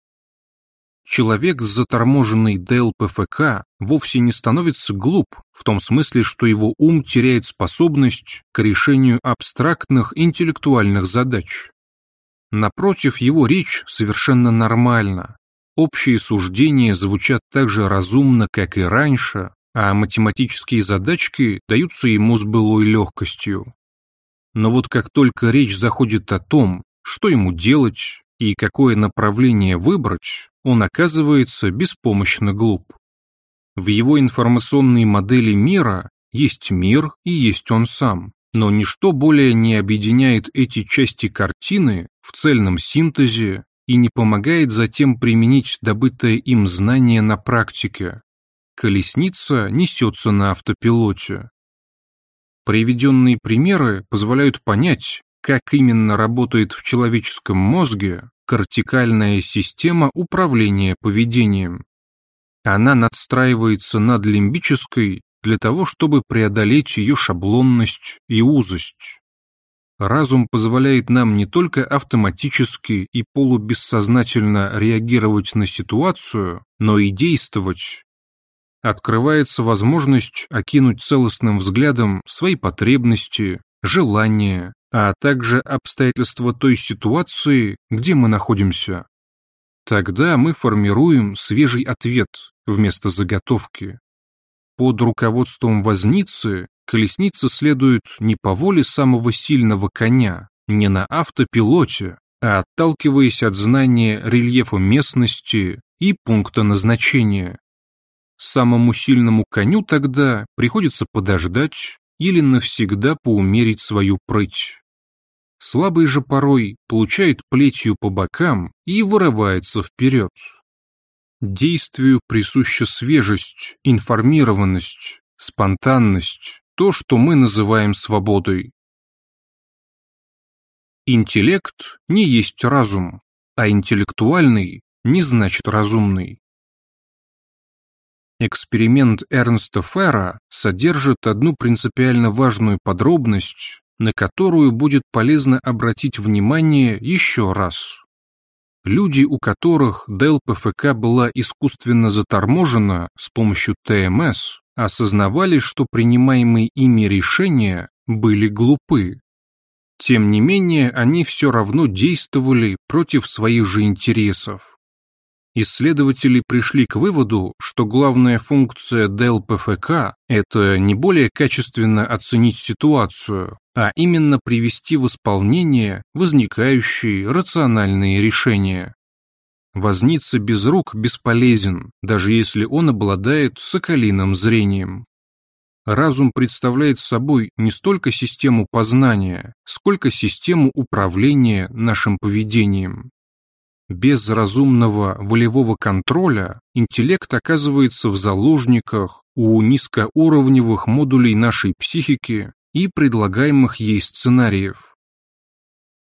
Человек с заторможенной ДЛПФК вовсе не становится глуп, в том смысле, что его ум теряет способность к решению абстрактных интеллектуальных задач. Напротив, его речь совершенно нормальна. Общие суждения звучат так же разумно, как и раньше, а математические задачки даются ему с былой легкостью. Но вот как только речь заходит о том, что ему делать и какое направление выбрать, он оказывается беспомощно глуп. В его информационной модели мира есть мир и есть он сам, но ничто более не объединяет эти части картины в цельном синтезе и не помогает затем применить добытое им знание на практике, колесница несется на автопилоте. Приведенные примеры позволяют понять, как именно работает в человеческом мозге кортикальная система управления поведением. Она надстраивается над лимбической для того, чтобы преодолеть ее шаблонность и узость. Разум позволяет нам не только автоматически и полубессознательно реагировать на ситуацию, но и действовать, открывается возможность окинуть целостным взглядом свои потребности, желания, а также обстоятельства той ситуации, где мы находимся. Тогда мы формируем свежий ответ вместо заготовки. Под руководством возницы колесница следует не по воле самого сильного коня, не на автопилоте, а отталкиваясь от знания рельефа местности и пункта назначения. Самому сильному коню тогда приходится подождать или навсегда поумерить свою прыть. Слабый же порой получает плетью по бокам и вырывается вперед. Действию присуща свежесть, информированность, спонтанность, то, что мы называем свободой. Интеллект не есть разум, а интеллектуальный не значит разумный. Эксперимент Эрнста Ферра содержит одну принципиально важную подробность, на которую будет полезно обратить внимание еще раз. Люди, у которых ДЛПФК была искусственно заторможена с помощью ТМС, осознавали, что принимаемые ими решения были глупы. Тем не менее, они все равно действовали против своих же интересов. Исследователи пришли к выводу, что главная функция ДЛПФК – это не более качественно оценить ситуацию, а именно привести в исполнение возникающие рациональные решения. Возница без рук бесполезен, даже если он обладает соколиным зрением. Разум представляет собой не столько систему познания, сколько систему управления нашим поведением. Без разумного волевого контроля интеллект оказывается в заложниках у низкоуровневых модулей нашей психики и предлагаемых ей сценариев.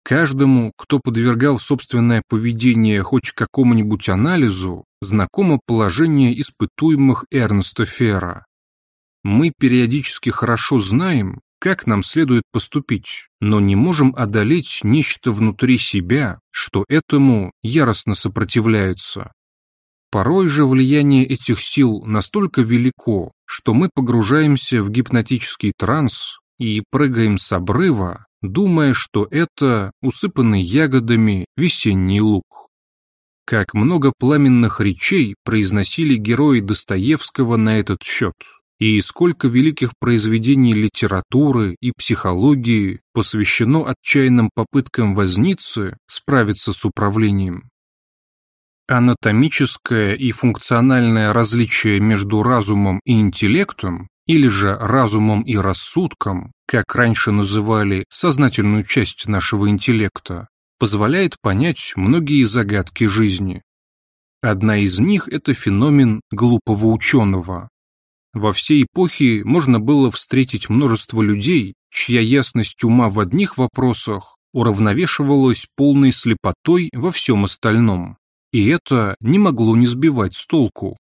Каждому, кто подвергал собственное поведение хоть какому-нибудь анализу, знакомо положение испытуемых Эрнста Фера. Мы периодически хорошо знаем, как нам следует поступить, но не можем одолеть нечто внутри себя, что этому яростно сопротивляется. Порой же влияние этих сил настолько велико, что мы погружаемся в гипнотический транс и прыгаем с обрыва, думая, что это усыпанный ягодами весенний луг. Как много пламенных речей произносили герои Достоевского на этот счет и сколько великих произведений литературы и психологии посвящено отчаянным попыткам возницы справиться с управлением. Анатомическое и функциональное различие между разумом и интеллектом, или же разумом и рассудком, как раньше называли сознательную часть нашего интеллекта, позволяет понять многие загадки жизни. Одна из них – это феномен глупого ученого, во всей эпохе можно было встретить множество людей, чья ясность ума в одних вопросах уравновешивалась полной слепотой во всем остальном. И это не могло не сбивать с толку.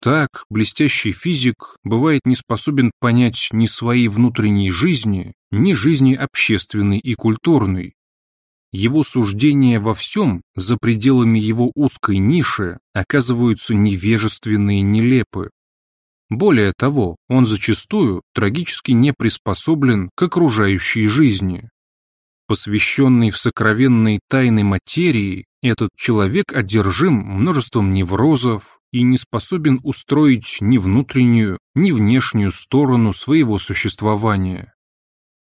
Так, блестящий физик бывает не способен понять ни своей внутренней жизни, ни жизни общественной и культурной. Его суждения во всем, за пределами его узкой ниши, оказываются невежественны и нелепы. Более того, он зачастую трагически не приспособлен к окружающей жизни. Посвященный в сокровенные тайны материи, этот человек одержим множеством неврозов и не способен устроить ни внутреннюю, ни внешнюю сторону своего существования.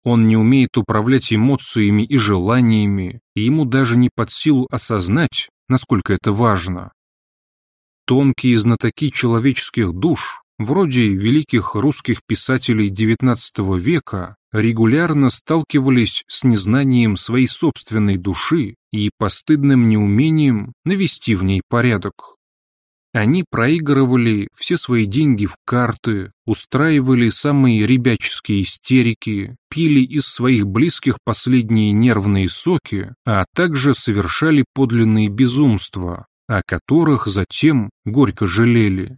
Он не умеет управлять эмоциями и желаниями, и ему даже не под силу осознать, насколько это важно. Тонкие знатоки человеческих душ вроде великих русских писателей XIX века, регулярно сталкивались с незнанием своей собственной души и постыдным неумением навести в ней порядок. Они проигрывали все свои деньги в карты, устраивали самые ребяческие истерики, пили из своих близких последние нервные соки, а также совершали подлинные безумства, о которых затем горько жалели.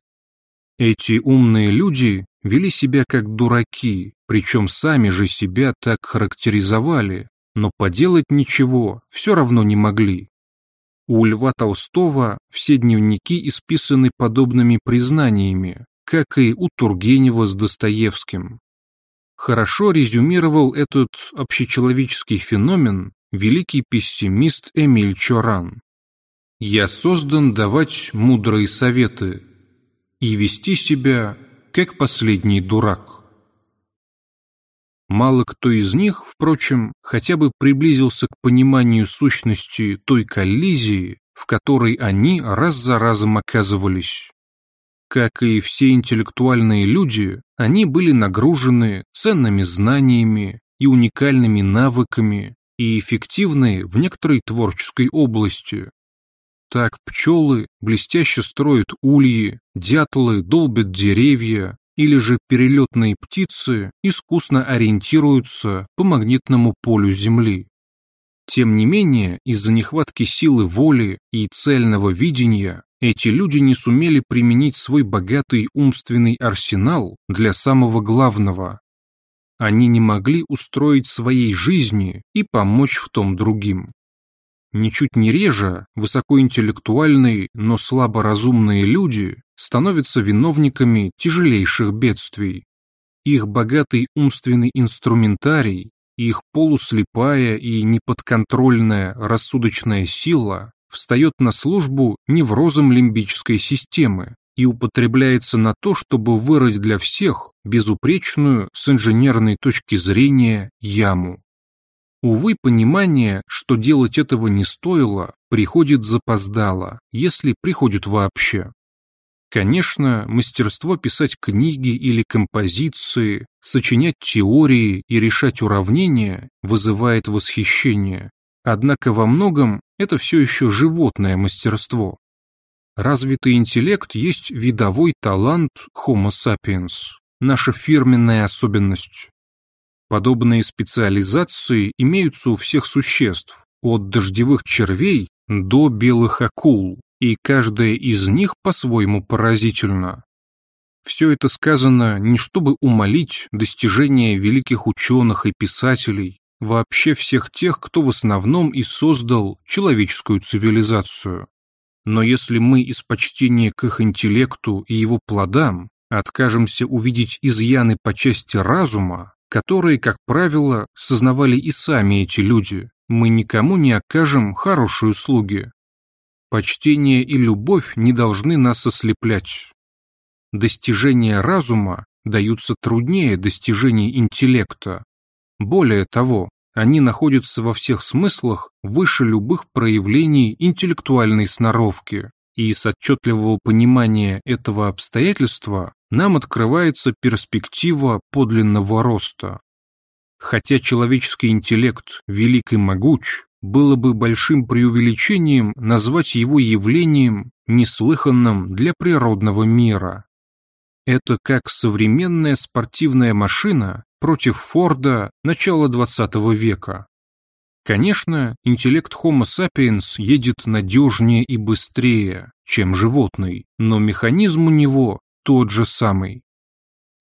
Эти умные люди вели себя как дураки, причем сами же себя так характеризовали, но поделать ничего все равно не могли. У Льва Толстого все дневники исписаны подобными признаниями, как и у Тургенева с Достоевским. Хорошо резюмировал этот общечеловеческий феномен великий пессимист Эмиль Чоран. «Я создан давать мудрые советы, и вести себя как последний дурак. Мало кто из них, впрочем, хотя бы приблизился к пониманию сущности той коллизии, в которой они раз за разом оказывались. Как и все интеллектуальные люди, они были нагружены ценными знаниями и уникальными навыками и эффективны в некоторой творческой области, так пчелы блестяще строят ульи, дятлы долбят деревья, или же перелетные птицы искусно ориентируются по магнитному полю Земли. Тем не менее, из-за нехватки силы воли и цельного видения, эти люди не сумели применить свой богатый умственный арсенал для самого главного. Они не могли устроить своей жизни и помочь в том другим. Ничуть не реже высокоинтеллектуальные, но слаборазумные люди становятся виновниками тяжелейших бедствий. Их богатый умственный инструментарий, их полуслепая и неподконтрольная рассудочная сила встает на службу неврозам лимбической системы и употребляется на то, чтобы вырыть для всех безупречную с инженерной точки зрения яму. Увы, понимание, что делать этого не стоило, приходит запоздало, если приходит вообще. Конечно, мастерство писать книги или композиции, сочинять теории и решать уравнения вызывает восхищение. Однако во многом это все еще животное мастерство. Развитый интеллект есть видовой талант Homo sapiens, наша фирменная особенность. Подобные специализации имеются у всех существ, от дождевых червей до белых акул, и каждая из них по-своему поразительна. Все это сказано не чтобы умолить достижения великих ученых и писателей, вообще всех тех, кто в основном и создал человеческую цивилизацию. Но если мы из почтения к их интеллекту и его плодам откажемся увидеть изъяны по части разума, которые, как правило, сознавали и сами эти люди, мы никому не окажем хорошие услуги. Почтение и любовь не должны нас ослеплять. Достижения разума даются труднее достижений интеллекта. Более того, они находятся во всех смыслах выше любых проявлений интеллектуальной сноровки, и с отчетливого понимания этого обстоятельства нам открывается перспектива подлинного роста. Хотя человеческий интеллект велик и могуч, было бы большим преувеличением назвать его явлением, неслыханным для природного мира. Это как современная спортивная машина против Форда начала XX века. Конечно, интеллект Homo sapiens едет надежнее и быстрее, чем животный, но механизм у него тот же самый.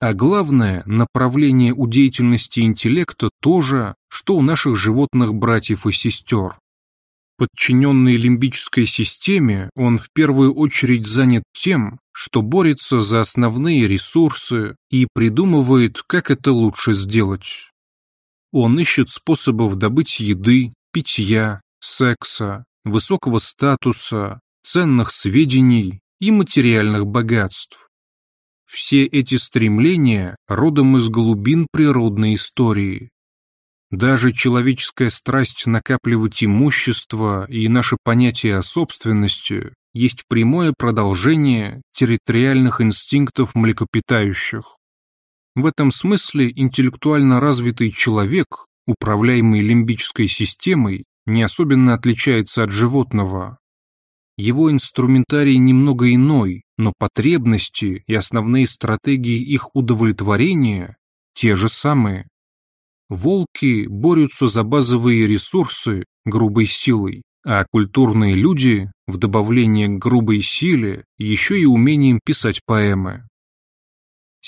А главное, направление у деятельности интеллекта то же, что у наших животных братьев и сестер. Подчиненный лимбической системе, он в первую очередь занят тем, что борется за основные ресурсы и придумывает, как это лучше сделать. Он ищет способов добыть еды, питья, секса, высокого статуса, ценных сведений и материальных богатств. Все эти стремления родом из глубин природной истории. Даже человеческая страсть накапливать имущество и наше понятие о собственности есть прямое продолжение территориальных инстинктов млекопитающих. В этом смысле интеллектуально развитый человек, управляемый лимбической системой, не особенно отличается от животного. Его инструментарий немного иной, но потребности и основные стратегии их удовлетворения те же самые. Волки борются за базовые ресурсы грубой силой, а культурные люди, в добавление к грубой силе, еще и умением писать поэмы.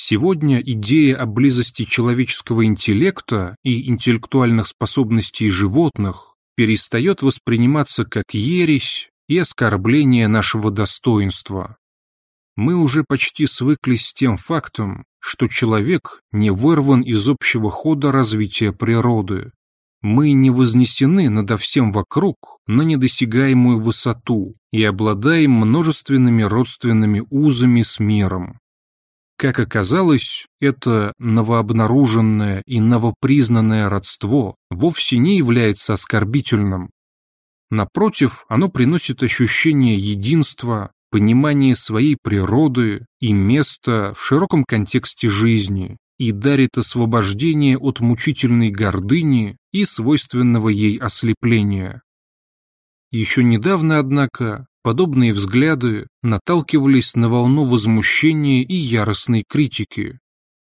Сегодня идея о близости человеческого интеллекта и интеллектуальных способностей животных перестает восприниматься как ересь и оскорбление нашего достоинства. Мы уже почти свыклись с тем фактом, что человек не вырван из общего хода развития природы. Мы не вознесены надо всем вокруг на недосягаемую высоту и обладаем множественными родственными узами с миром. Как оказалось, это новообнаруженное и новопризнанное родство вовсе не является оскорбительным, Напротив, оно приносит ощущение единства, понимание своей природы и места в широком контексте жизни и дарит освобождение от мучительной гордыни и свойственного ей ослепления. Еще недавно, однако, подобные взгляды наталкивались на волну возмущения и яростной критики.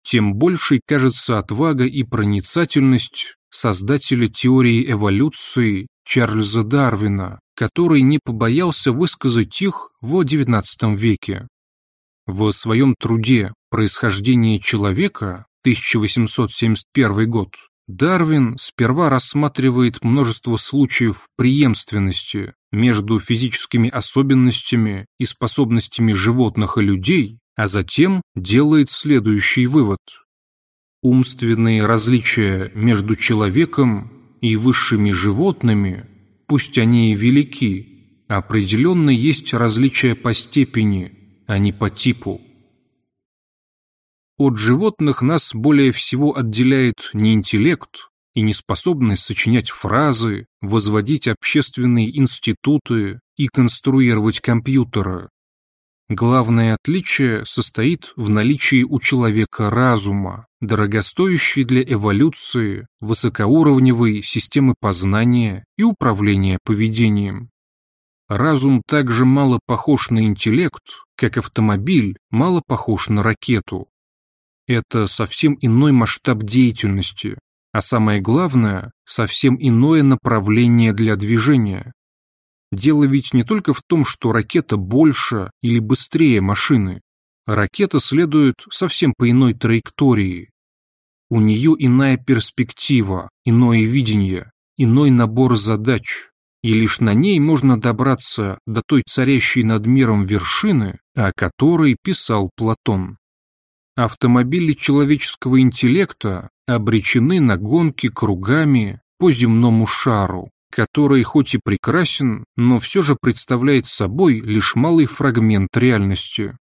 Тем большей кажется отвага и проницательность создателя теории эволюции Чарльза Дарвина, который не побоялся высказать их в XIX веке. В своем труде «Происхождение человека» 1871 год Дарвин сперва рассматривает множество случаев преемственности между физическими особенностями и способностями животных и людей, а затем делает следующий вывод. Умственные различия между человеком и высшими животными, пусть они и велики, определенно есть различия по степени, а не по типу. От животных нас более всего отделяет не интеллект и не способность сочинять фразы, возводить общественные институты и конструировать компьютеры. Главное отличие состоит в наличии у человека разума, дорогостоящей для эволюции высокоуровневой системы познания и управления поведением. Разум также мало похож на интеллект, как автомобиль мало похож на ракету. Это совсем иной масштаб деятельности, а самое главное, совсем иное направление для движения. Дело ведь не только в том, что ракета больше или быстрее машины. Ракета следует совсем по иной траектории. У нее иная перспектива, иное видение, иной набор задач, и лишь на ней можно добраться до той царящей над миром вершины, о которой писал Платон. Автомобили человеческого интеллекта обречены на гонки кругами по земному шару, который хоть и прекрасен, но все же представляет собой лишь малый фрагмент реальности.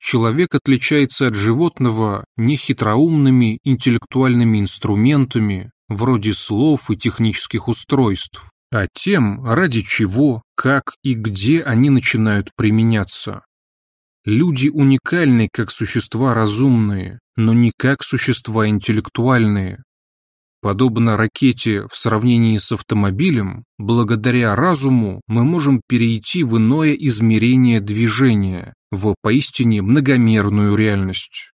Человек отличается от животного не хитроумными интеллектуальными инструментами, вроде слов и технических устройств, а тем, ради чего, как и где они начинают применяться. Люди уникальны как существа разумные, но не как существа интеллектуальные. Подобно ракете в сравнении с автомобилем, благодаря разуму мы можем перейти в иное измерение движения, в поистине многомерную реальность.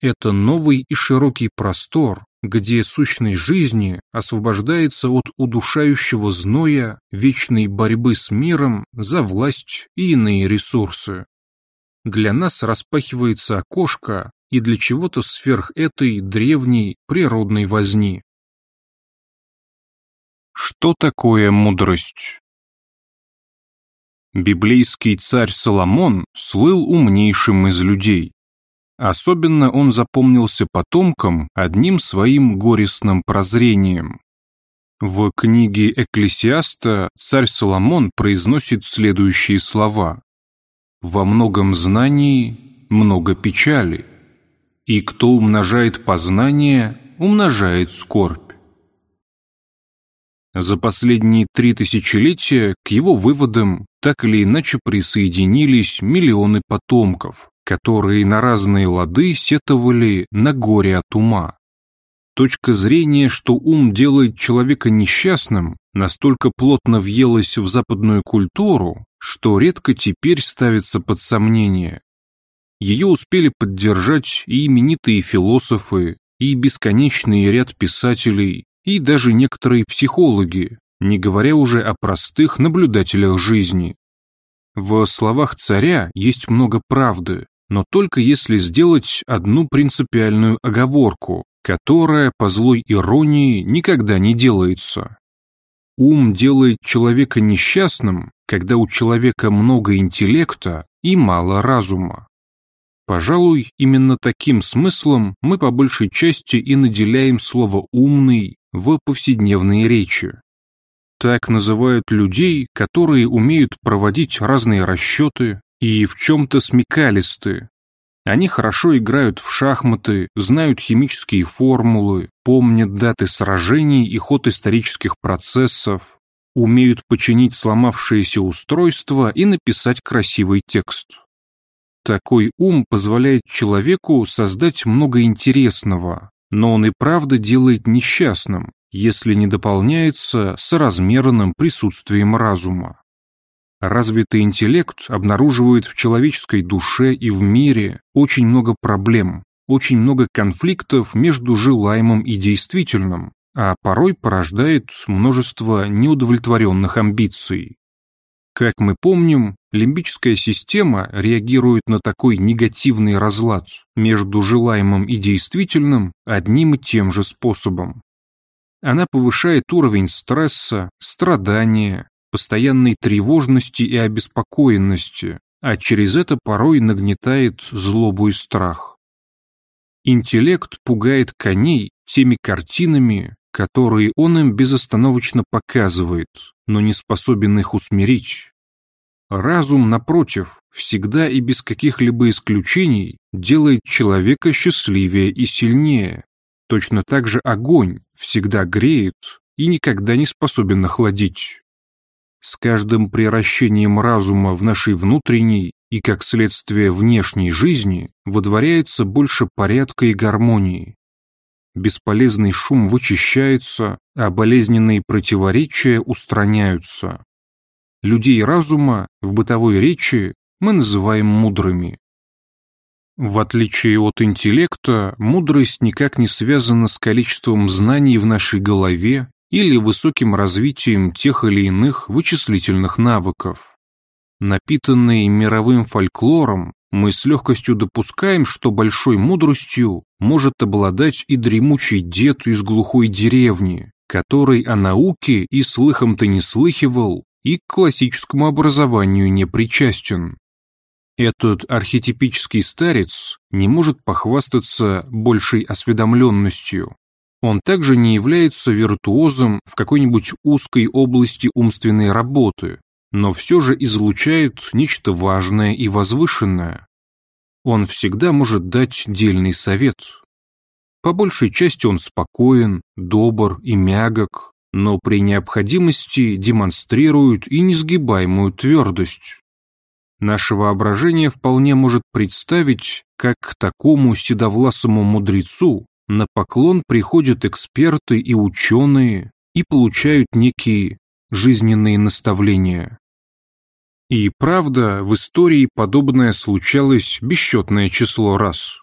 Это новый и широкий простор, где сущность жизни освобождается от удушающего зноя вечной борьбы с миром за власть и иные ресурсы для нас распахивается окошко и для чего-то сверх этой древней природной возни. Что такое мудрость? Библейский царь Соломон слыл умнейшим из людей. Особенно он запомнился потомкам одним своим горестным прозрением. В книге Экклесиаста царь Соломон произносит следующие слова. Во многом знании много печали, и кто умножает познание, умножает скорбь. За последние три тысячелетия к его выводам так или иначе присоединились миллионы потомков, которые на разные лады сетовали на горе от ума. Точка зрения, что ум делает человека несчастным, настолько плотно въелась в западную культуру, что редко теперь ставится под сомнение. Ее успели поддержать и именитые философы, и бесконечный ряд писателей, и даже некоторые психологи, не говоря уже о простых наблюдателях жизни. В словах царя есть много правды, но только если сделать одну принципиальную оговорку, которая по злой иронии никогда не делается. Ум делает человека несчастным, когда у человека много интеллекта и мало разума. Пожалуй, именно таким смыслом мы по большей части и наделяем слово «умный» в повседневной речи. Так называют людей, которые умеют проводить разные расчеты и в чем-то смекалисты, они хорошо играют в шахматы, знают химические формулы, помнят даты сражений и ход исторических процессов, умеют починить сломавшееся устройство и написать красивый текст. Такой ум позволяет человеку создать много интересного, но он и правда делает несчастным, если не дополняется соразмерным присутствием разума. Развитый интеллект обнаруживает в человеческой душе и в мире очень много проблем, очень много конфликтов между желаемым и действительным, а порой порождает множество неудовлетворенных амбиций. Как мы помним, лимбическая система реагирует на такой негативный разлад между желаемым и действительным одним и тем же способом. Она повышает уровень стресса, страдания, постоянной тревожности и обеспокоенности, а через это порой нагнетает злобу и страх. Интеллект пугает коней теми картинами, которые он им безостановочно показывает, но не способен их усмирить. Разум, напротив, всегда и без каких-либо исключений делает человека счастливее и сильнее. Точно так же огонь всегда греет и никогда не способен охладить. С каждым превращением разума в нашей внутренней и, как следствие, внешней жизни водворяется больше порядка и гармонии. Бесполезный шум вычищается, а болезненные противоречия устраняются. Людей разума в бытовой речи мы называем мудрыми. В отличие от интеллекта, мудрость никак не связана с количеством знаний в нашей голове или высоким развитием тех или иных вычислительных навыков. Напитанные мировым фольклором, мы с легкостью допускаем, что большой мудростью может обладать и дремучий дед из глухой деревни, который о науке и слыхом-то не слыхивал и к классическому образованию не причастен. Этот архетипический старец не может похвастаться большей осведомленностью. Он также не является виртуозом в какой-нибудь узкой области умственной работы, но все же излучает нечто важное и возвышенное. Он всегда может дать дельный совет. По большей части он спокоен, добр и мягок, но при необходимости демонстрирует и несгибаемую твердость. Наше воображение вполне может представить, как к такому седовласому мудрецу на поклон приходят эксперты и ученые и получают некие жизненные наставления. И правда, в истории подобное случалось бесчетное число раз.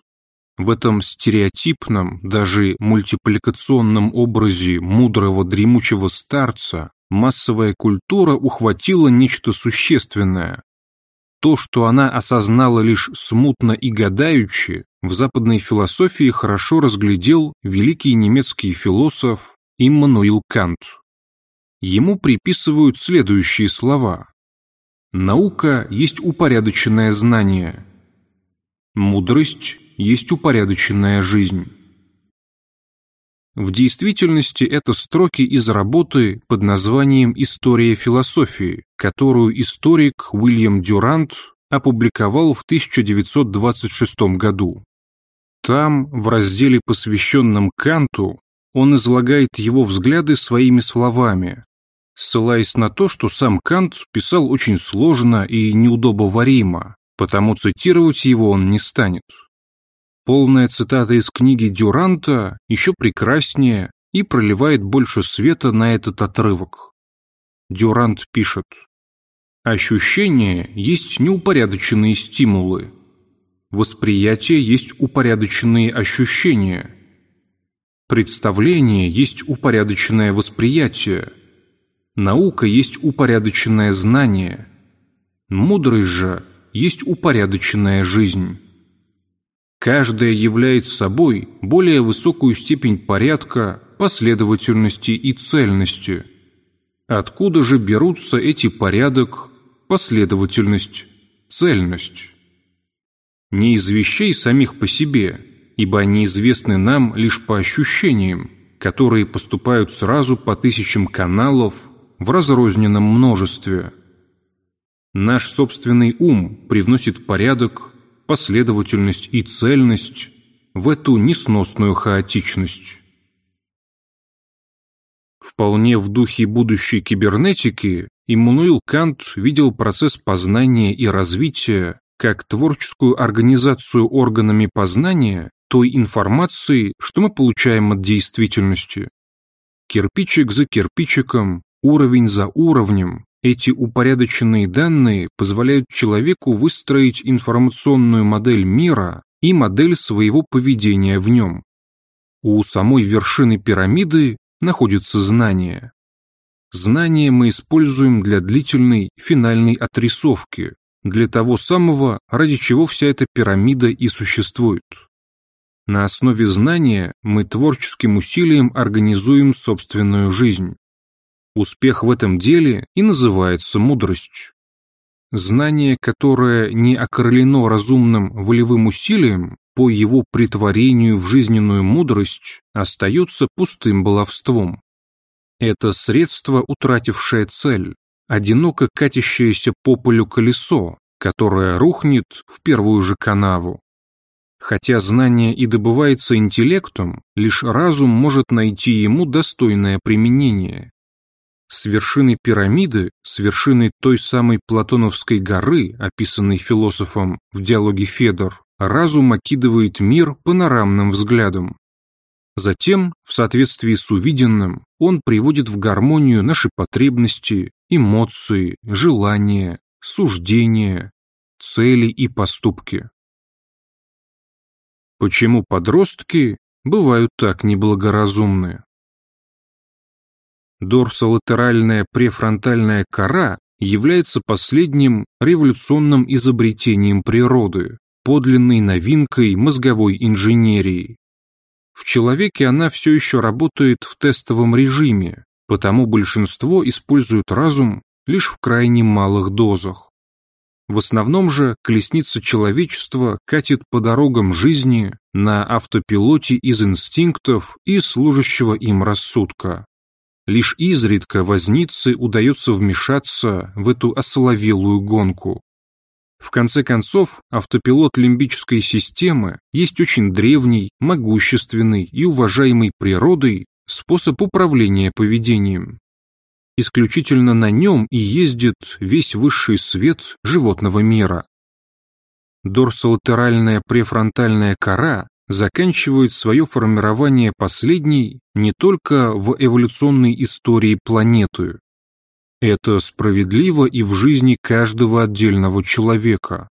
В этом стереотипном, даже мультипликационном образе мудрого дремучего старца массовая культура ухватила нечто существенное, то, что она осознала лишь смутно и гадаючи, в западной философии хорошо разглядел великий немецкий философ Иммануил Кант. Ему приписывают следующие слова. «Наука есть упорядоченное знание. Мудрость есть упорядоченная жизнь». В действительности это строки из работы под названием «История философии», которую историк Уильям Дюрант опубликовал в 1926 году. Там, в разделе, посвященном Канту, он излагает его взгляды своими словами, ссылаясь на то, что сам Кант писал очень сложно и неудобоваримо, потому цитировать его он не станет. Полная цитата из книги Дюранта еще прекраснее и проливает больше света на этот отрывок. Дюрант пишет, «Ощущения есть неупорядоченные стимулы. Восприятие есть упорядоченные ощущения. Представление есть упорядоченное восприятие. Наука есть упорядоченное знание. Мудрость же есть упорядоченная жизнь». Каждая является собой более высокую степень порядка, последовательности и цельности. Откуда же берутся эти порядок, последовательность, цельность? Не из вещей самих по себе, ибо они известны нам лишь по ощущениям, которые поступают сразу по тысячам каналов в разрозненном множестве. Наш собственный ум привносит порядок последовательность и цельность в эту несносную хаотичность. Вполне в духе будущей кибернетики Иммануил Кант видел процесс познания и развития как творческую организацию органами познания той информации, что мы получаем от действительности. Кирпичик за кирпичиком, уровень за уровнем, эти упорядоченные данные позволяют человеку выстроить информационную модель мира и модель своего поведения в нем. У самой вершины пирамиды находится знание. Знание мы используем для длительной финальной отрисовки, для того самого, ради чего вся эта пирамида и существует. На основе знания мы творческим усилием организуем собственную жизнь. Успех в этом деле и называется мудрость. Знание, которое не окрылено разумным волевым усилием, по его притворению в жизненную мудрость, остается пустым баловством. Это средство, утратившее цель, одиноко катящееся по полю колесо, которое рухнет в первую же канаву. Хотя знание и добывается интеллектом, лишь разум может найти ему достойное применение. С вершины пирамиды, с вершины той самой Платоновской горы, описанной философом в диалоге Федор, разум окидывает мир панорамным взглядом. Затем, в соответствии с увиденным, он приводит в гармонию наши потребности, эмоции, желания, суждения, цели и поступки. Почему подростки бывают так неблагоразумны? Дорсолатеральная префронтальная кора является последним революционным изобретением природы, подлинной новинкой мозговой инженерии. В человеке она все еще работает в тестовом режиме, потому большинство используют разум лишь в крайне малых дозах. В основном же колесница человечества катит по дорогам жизни на автопилоте из инстинктов и служащего им рассудка. Лишь изредка вознице удается вмешаться в эту осоловелую гонку. В конце концов, автопилот лимбической системы есть очень древний, могущественный и уважаемый природой способ управления поведением. Исключительно на нем и ездит весь высший свет животного мира. Дорсолатеральная префронтальная кора заканчивает свое формирование последней не только в эволюционной истории планеты. Это справедливо и в жизни каждого отдельного человека.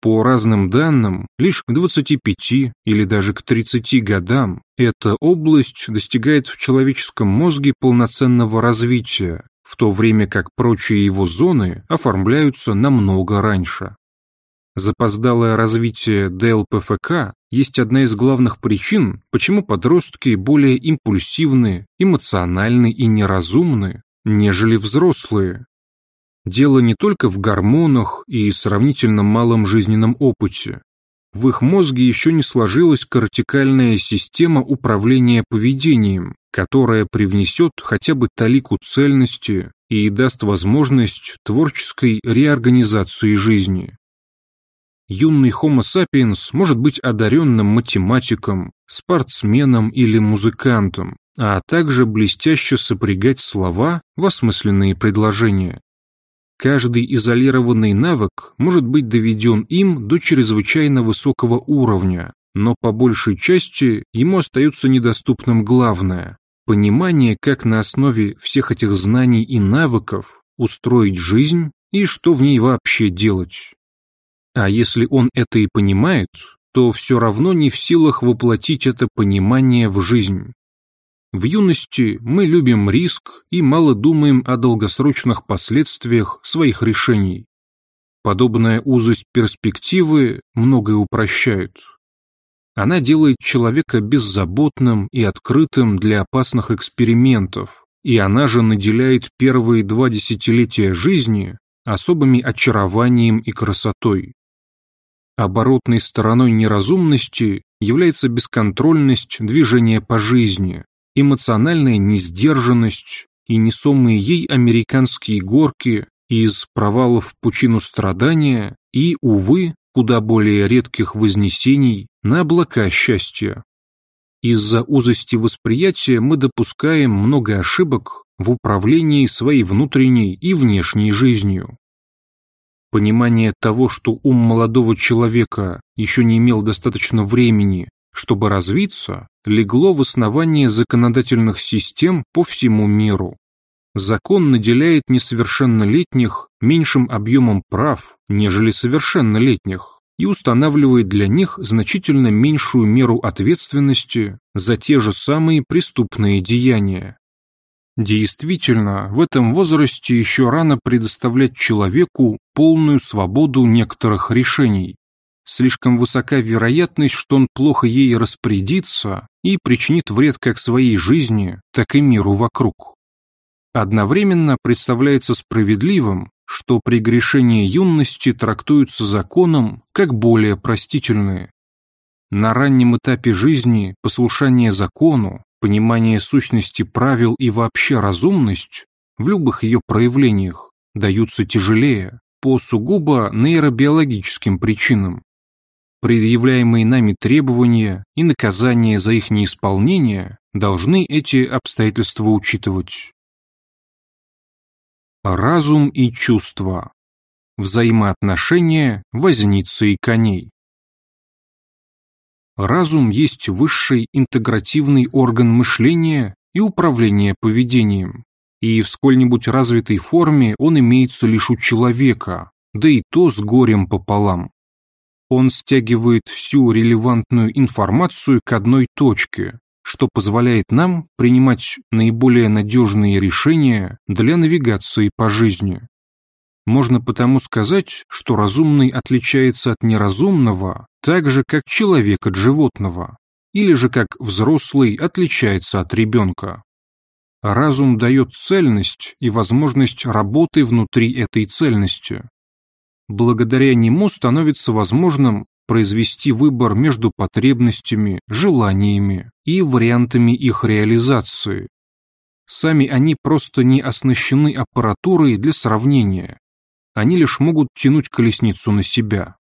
По разным данным, лишь к 25 или даже к 30 годам эта область достигает в человеческом мозге полноценного развития, в то время как прочие его зоны оформляются намного раньше. Запоздалое развитие ДЛПФК есть одна из главных причин, почему подростки более импульсивны, эмоциональны и неразумны, нежели взрослые. Дело не только в гормонах и сравнительно малом жизненном опыте. В их мозге еще не сложилась кортикальная система управления поведением, которая привнесет хотя бы талику цельности и даст возможность творческой реорганизации жизни юный Homo sapiens может быть одаренным математиком, спортсменом или музыкантом, а также блестяще сопрягать слова в осмысленные предложения. Каждый изолированный навык может быть доведен им до чрезвычайно высокого уровня, но по большей части ему остается недоступным главное – понимание, как на основе всех этих знаний и навыков устроить жизнь и что в ней вообще делать. А если он это и понимает, то все равно не в силах воплотить это понимание в жизнь. В юности мы любим риск и мало думаем о долгосрочных последствиях своих решений. Подобная узость перспективы многое упрощает. Она делает человека беззаботным и открытым для опасных экспериментов, и она же наделяет первые два десятилетия жизни особыми очарованием и красотой. Оборотной стороной неразумности является бесконтрольность движения по жизни, эмоциональная несдержанность и несомые ей американские горки из провалов в пучину страдания и, увы, куда более редких вознесений на облака счастья. Из-за узости восприятия мы допускаем много ошибок в управлении своей внутренней и внешней жизнью. Понимание того, что ум молодого человека еще не имел достаточно времени, чтобы развиться, легло в основание законодательных систем по всему миру. Закон наделяет несовершеннолетних меньшим объемом прав, нежели совершеннолетних, и устанавливает для них значительно меньшую меру ответственности за те же самые преступные деяния. Действительно, в этом возрасте еще рано предоставлять человеку полную свободу некоторых решений. Слишком высока вероятность, что он плохо ей распорядится и причинит вред как своей жизни, так и миру вокруг. Одновременно представляется справедливым, что прегрешения юности трактуются законом как более простительные. На раннем этапе жизни послушание закону Понимание сущности правил и вообще разумность в любых ее проявлениях даются тяжелее по сугубо нейробиологическим причинам. Предъявляемые нами требования и наказания за их неисполнение должны эти обстоятельства учитывать. Разум и чувства. Взаимоотношения возницы и коней. Разум есть высший интегративный орган мышления и управления поведением, и в сколь-нибудь развитой форме он имеется лишь у человека, да и то с горем пополам. Он стягивает всю релевантную информацию к одной точке, что позволяет нам принимать наиболее надежные решения для навигации по жизни. Можно потому сказать, что разумный отличается от неразумного, так же, как человек от животного, или же как взрослый отличается от ребенка. Разум дает цельность и возможность работы внутри этой цельности. Благодаря нему становится возможным произвести выбор между потребностями, желаниями и вариантами их реализации. Сами они просто не оснащены аппаратурой для сравнения, они лишь могут тянуть колесницу на себя.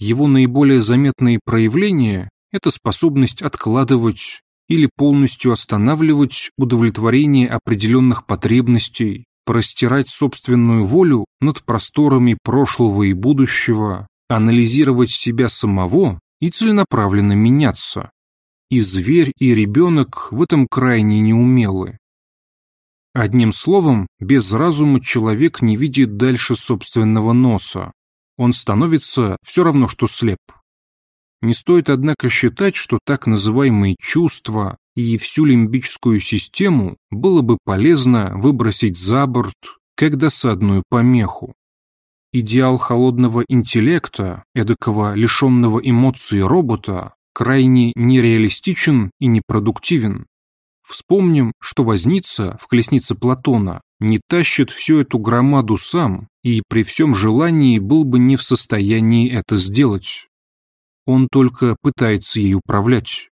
Его наиболее заметные проявления – это способность откладывать или полностью останавливать удовлетворение определенных потребностей, простирать собственную волю над просторами прошлого и будущего, анализировать себя самого и целенаправленно меняться. И зверь, и ребенок в этом крайне неумелы. Одним словом, без разума человек не видит дальше собственного носа. Он становится все равно, что слеп. Не стоит, однако, считать, что так называемые чувства и всю лимбическую систему было бы полезно выбросить за борт, как досадную помеху. Идеал холодного интеллекта, эдакого лишенного эмоций робота, крайне нереалистичен и непродуктивен. Вспомним, что возница в колеснице Платона не тащит всю эту громаду сам и при всем желании был бы не в состоянии это сделать. Он только пытается ей управлять.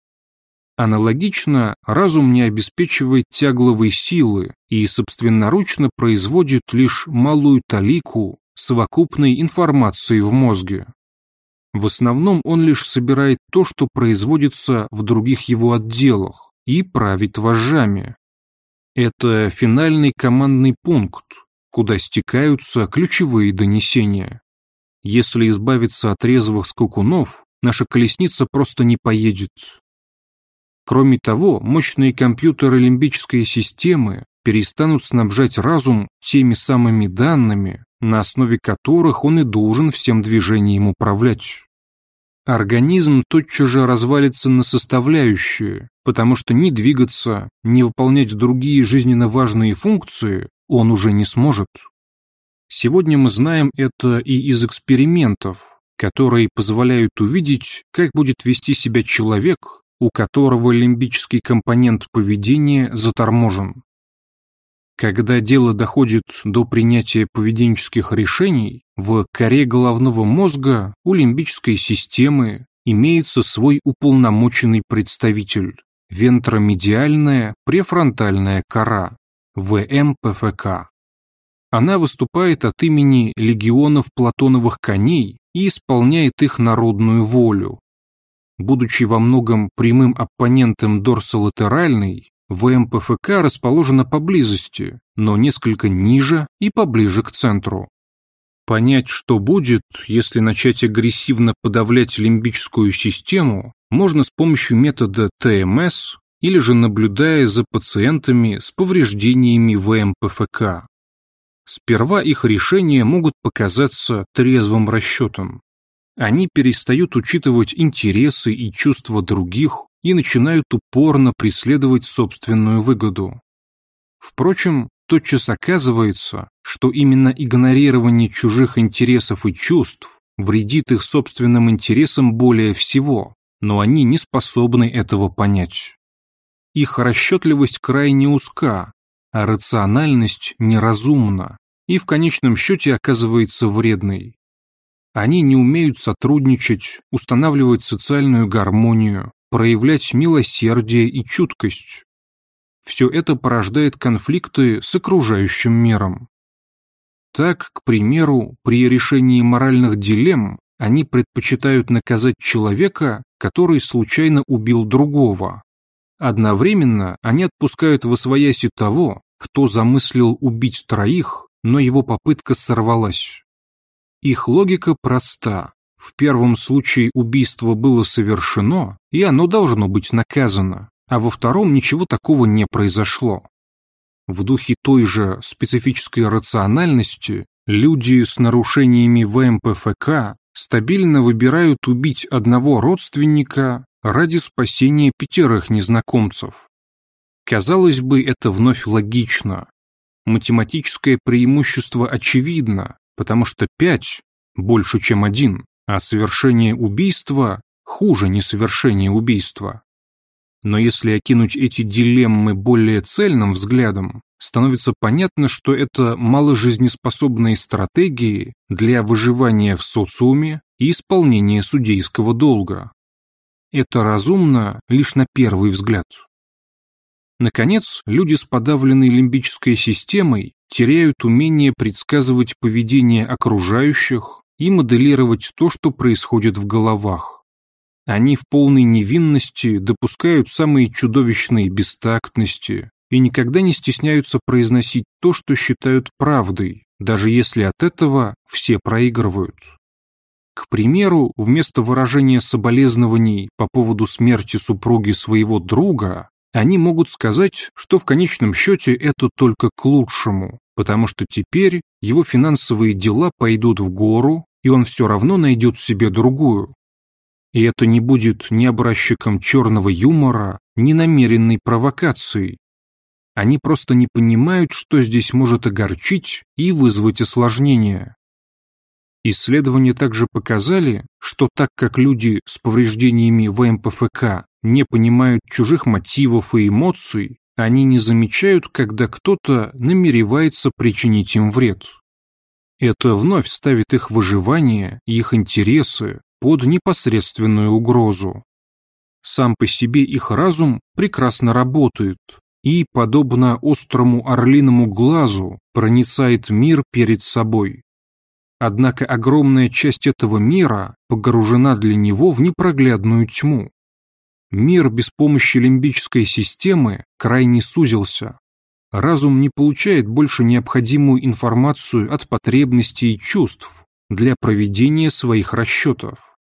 Аналогично, разум не обеспечивает тягловой силы и собственноручно производит лишь малую талику совокупной информации в мозге. В основном он лишь собирает то, что производится в других его отделах, и правит вожжами. Это финальный командный пункт, куда стекаются ключевые донесения. Если избавиться от резвых скакунов, наша колесница просто не поедет. Кроме того, мощные компьютеры лимбической системы перестанут снабжать разум теми самыми данными, на основе которых он и должен всем движением управлять. Организм тотчас же развалится на составляющие, потому что ни двигаться, ни выполнять другие жизненно важные функции он уже не сможет. Сегодня мы знаем это и из экспериментов, которые позволяют увидеть, как будет вести себя человек, у которого лимбический компонент поведения заторможен. Когда дело доходит до принятия поведенческих решений, в коре головного мозга у лимбической системы имеется свой уполномоченный представитель – вентромедиальная префронтальная кора, ВМПФК. Она выступает от имени легионов платоновых коней и исполняет их народную волю. Будучи во многом прямым оппонентом дорсолатеральной, ВМПФК расположена поблизости, но несколько ниже и поближе к центру. Понять, что будет, если начать агрессивно подавлять лимбическую систему, можно с помощью метода ТМС или же наблюдая за пациентами с повреждениями ВМПФК. Сперва их решения могут показаться трезвым расчетом. Они перестают учитывать интересы и чувства других и начинают упорно преследовать собственную выгоду. Впрочем, тотчас оказывается, что именно игнорирование чужих интересов и чувств вредит их собственным интересам более всего, но они не способны этого понять. Их расчетливость крайне узка, а рациональность неразумна и в конечном счете оказывается вредной. Они не умеют сотрудничать, устанавливать социальную гармонию, проявлять милосердие и чуткость. Все это порождает конфликты с окружающим миром. Так, к примеру, при решении моральных дилемм они предпочитают наказать человека, который случайно убил другого. Одновременно они отпускают в освояси того, кто замыслил убить троих, но его попытка сорвалась. Их логика проста. В первом случае убийство было совершено, и оно должно быть наказано, а во втором ничего такого не произошло. В духе той же специфической рациональности люди с нарушениями ВМПФК стабильно выбирают убить одного родственника ради спасения пятерых незнакомцев. Казалось бы, это вновь логично. Математическое преимущество очевидно, потому что пять больше, чем один, а совершение убийства хуже несовершения убийства. Но если окинуть эти дилеммы более цельным взглядом, становится понятно, что это маложизнеспособные стратегии для выживания в социуме и исполнения судейского долга. Это разумно лишь на первый взгляд. Наконец, люди с подавленной лимбической системой теряют умение предсказывать поведение окружающих и моделировать то, что происходит в головах. Они в полной невинности допускают самые чудовищные бестактности и никогда не стесняются произносить то, что считают правдой, даже если от этого все проигрывают. К примеру, вместо выражения соболезнований по поводу смерти супруги своего друга, они могут сказать, что в конечном счете это только к лучшему, потому что теперь его финансовые дела пойдут в гору, и он все равно найдет себе другую, и это не будет ни образчиком черного юмора, ни намеренной провокацией. Они просто не понимают, что здесь может огорчить и вызвать осложнения. Исследования также показали, что так как люди с повреждениями ВМПФК не понимают чужих мотивов и эмоций, они не замечают, когда кто-то намеревается причинить им вред. Это вновь ставит их выживание их интересы под непосредственную угрозу. Сам по себе их разум прекрасно работает и, подобно острому орлиному глазу, проницает мир перед собой. Однако огромная часть этого мира погружена для него в непроглядную тьму. Мир без помощи лимбической системы крайне сузился. Разум не получает больше необходимую информацию от потребностей и чувств для проведения своих расчетов.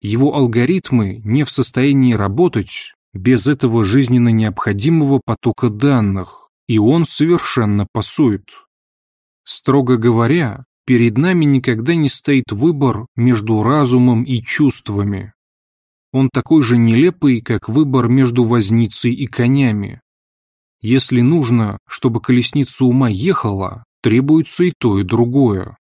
Его алгоритмы не в состоянии работать без этого жизненно необходимого потока данных, и он совершенно пасует. Строго говоря, перед нами никогда не стоит выбор между разумом и чувствами. Он такой же нелепый, как выбор между возницей и конями. Если нужно, чтобы колесница ума ехала, требуется и то, и другое.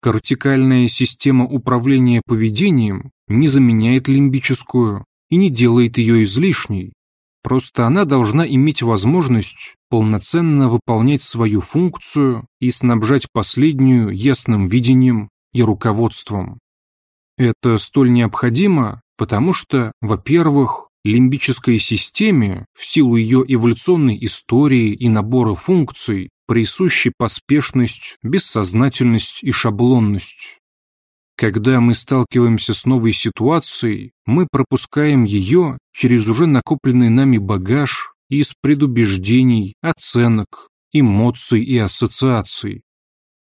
Кортикальная система управления поведением не заменяет лимбическую и не делает ее излишней. Просто она должна иметь возможность полноценно выполнять свою функцию и снабжать последнюю ясным видением и руководством. Это столь необходимо, потому что, во-первых, лимбической системе, в силу ее эволюционной истории и набора функций, присущи поспешность, бессознательность и шаблонность. Когда мы сталкиваемся с новой ситуацией, мы пропускаем ее через уже накопленный нами багаж из предубеждений, оценок, эмоций и ассоциаций.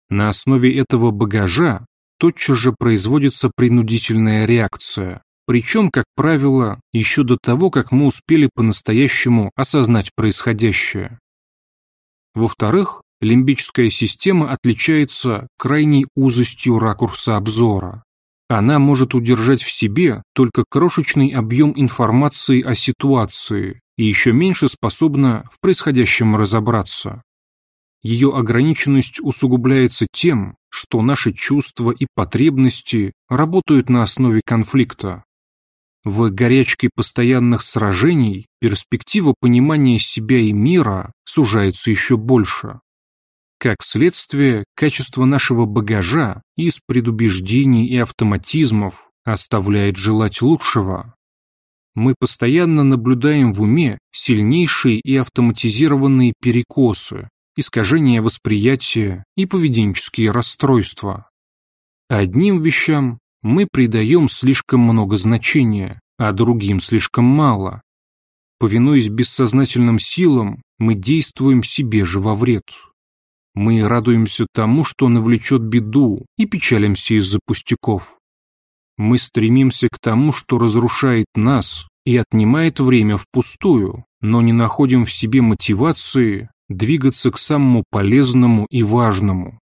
На основе этого багажа тотчас же производится принудительная реакция, причем, как правило, еще до того, как мы успели по-настоящему осознать происходящее. Во-вторых, лимбическая система отличается крайней узостью ракурса обзора. Она может удержать в себе только крошечный объем информации о ситуации и еще меньше способна в происходящем разобраться. Ее ограниченность усугубляется тем, что наши чувства и потребности работают на основе конфликта, в горячке постоянных сражений перспектива понимания себя и мира сужается еще больше. Как следствие, качество нашего багажа из предубеждений и автоматизмов оставляет желать лучшего. Мы постоянно наблюдаем в уме сильнейшие и автоматизированные перекосы, искажения восприятия и поведенческие расстройства. Одним вещам мы придаем слишком много значения, а другим слишком мало. Повинуясь бессознательным силам, мы действуем себе же во вред. Мы радуемся тому, что навлечет беду, и печалимся из-за пустяков. Мы стремимся к тому, что разрушает нас и отнимает время впустую, но не находим в себе мотивации двигаться к самому полезному и важному.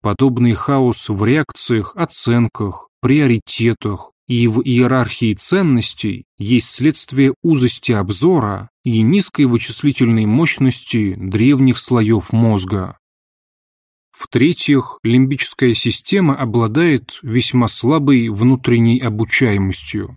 Подобный хаос в реакциях, оценках, приоритетах и в иерархии ценностей есть следствие узости обзора и низкой вычислительной мощности древних слоев мозга. В-третьих, лимбическая система обладает весьма слабой внутренней обучаемостью.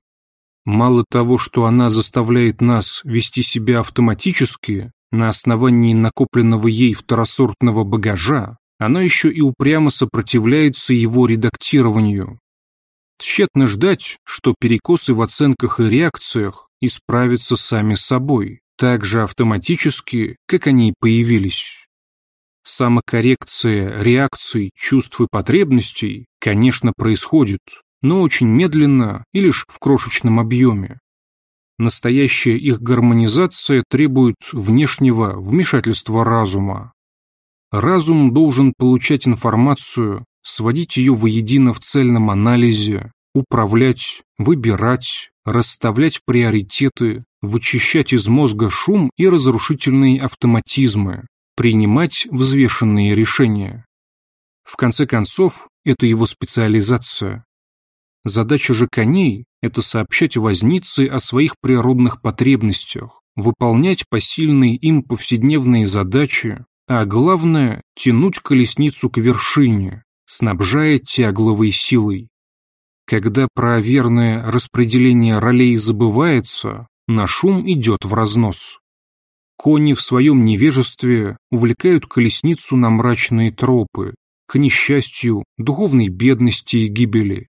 Мало того, что она заставляет нас вести себя автоматически на основании накопленного ей второсортного багажа, она еще и упрямо сопротивляется его редактированию. Тщетно ждать, что перекосы в оценках и реакциях исправятся сами собой, так же автоматически, как они и появились. Самокоррекция реакций, чувств и потребностей, конечно, происходит, но очень медленно и лишь в крошечном объеме. Настоящая их гармонизация требует внешнего вмешательства разума. Разум должен получать информацию, сводить ее воедино в цельном анализе, управлять, выбирать, расставлять приоритеты, вычищать из мозга шум и разрушительные автоматизмы, принимать взвешенные решения. В конце концов, это его специализация. Задача же коней – это сообщать вознице о своих природных потребностях, выполнять посильные им повседневные задачи, а главное – тянуть колесницу к вершине, снабжая тягловой силой. Когда про верное распределение ролей забывается, на шум идет в разнос. Кони в своем невежестве увлекают колесницу на мрачные тропы, к несчастью, духовной бедности и гибели.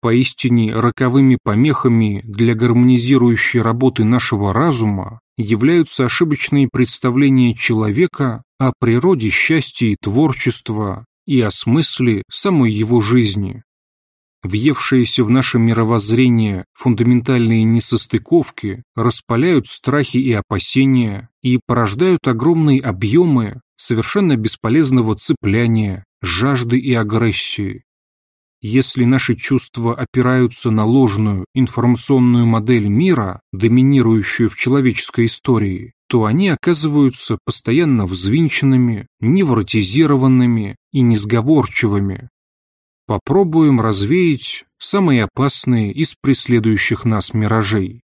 Поистине роковыми помехами для гармонизирующей работы нашего разума являются ошибочные представления человека о природе счастья и творчества и о смысле самой его жизни. Въевшиеся в наше мировоззрение фундаментальные несостыковки распаляют страхи и опасения и порождают огромные объемы совершенно бесполезного цепляния, жажды и агрессии. Если наши чувства опираются на ложную информационную модель мира, доминирующую в человеческой истории, то они оказываются постоянно взвинченными, невротизированными и несговорчивыми, Попробуем развеять самые опасные из преследующих нас миражей.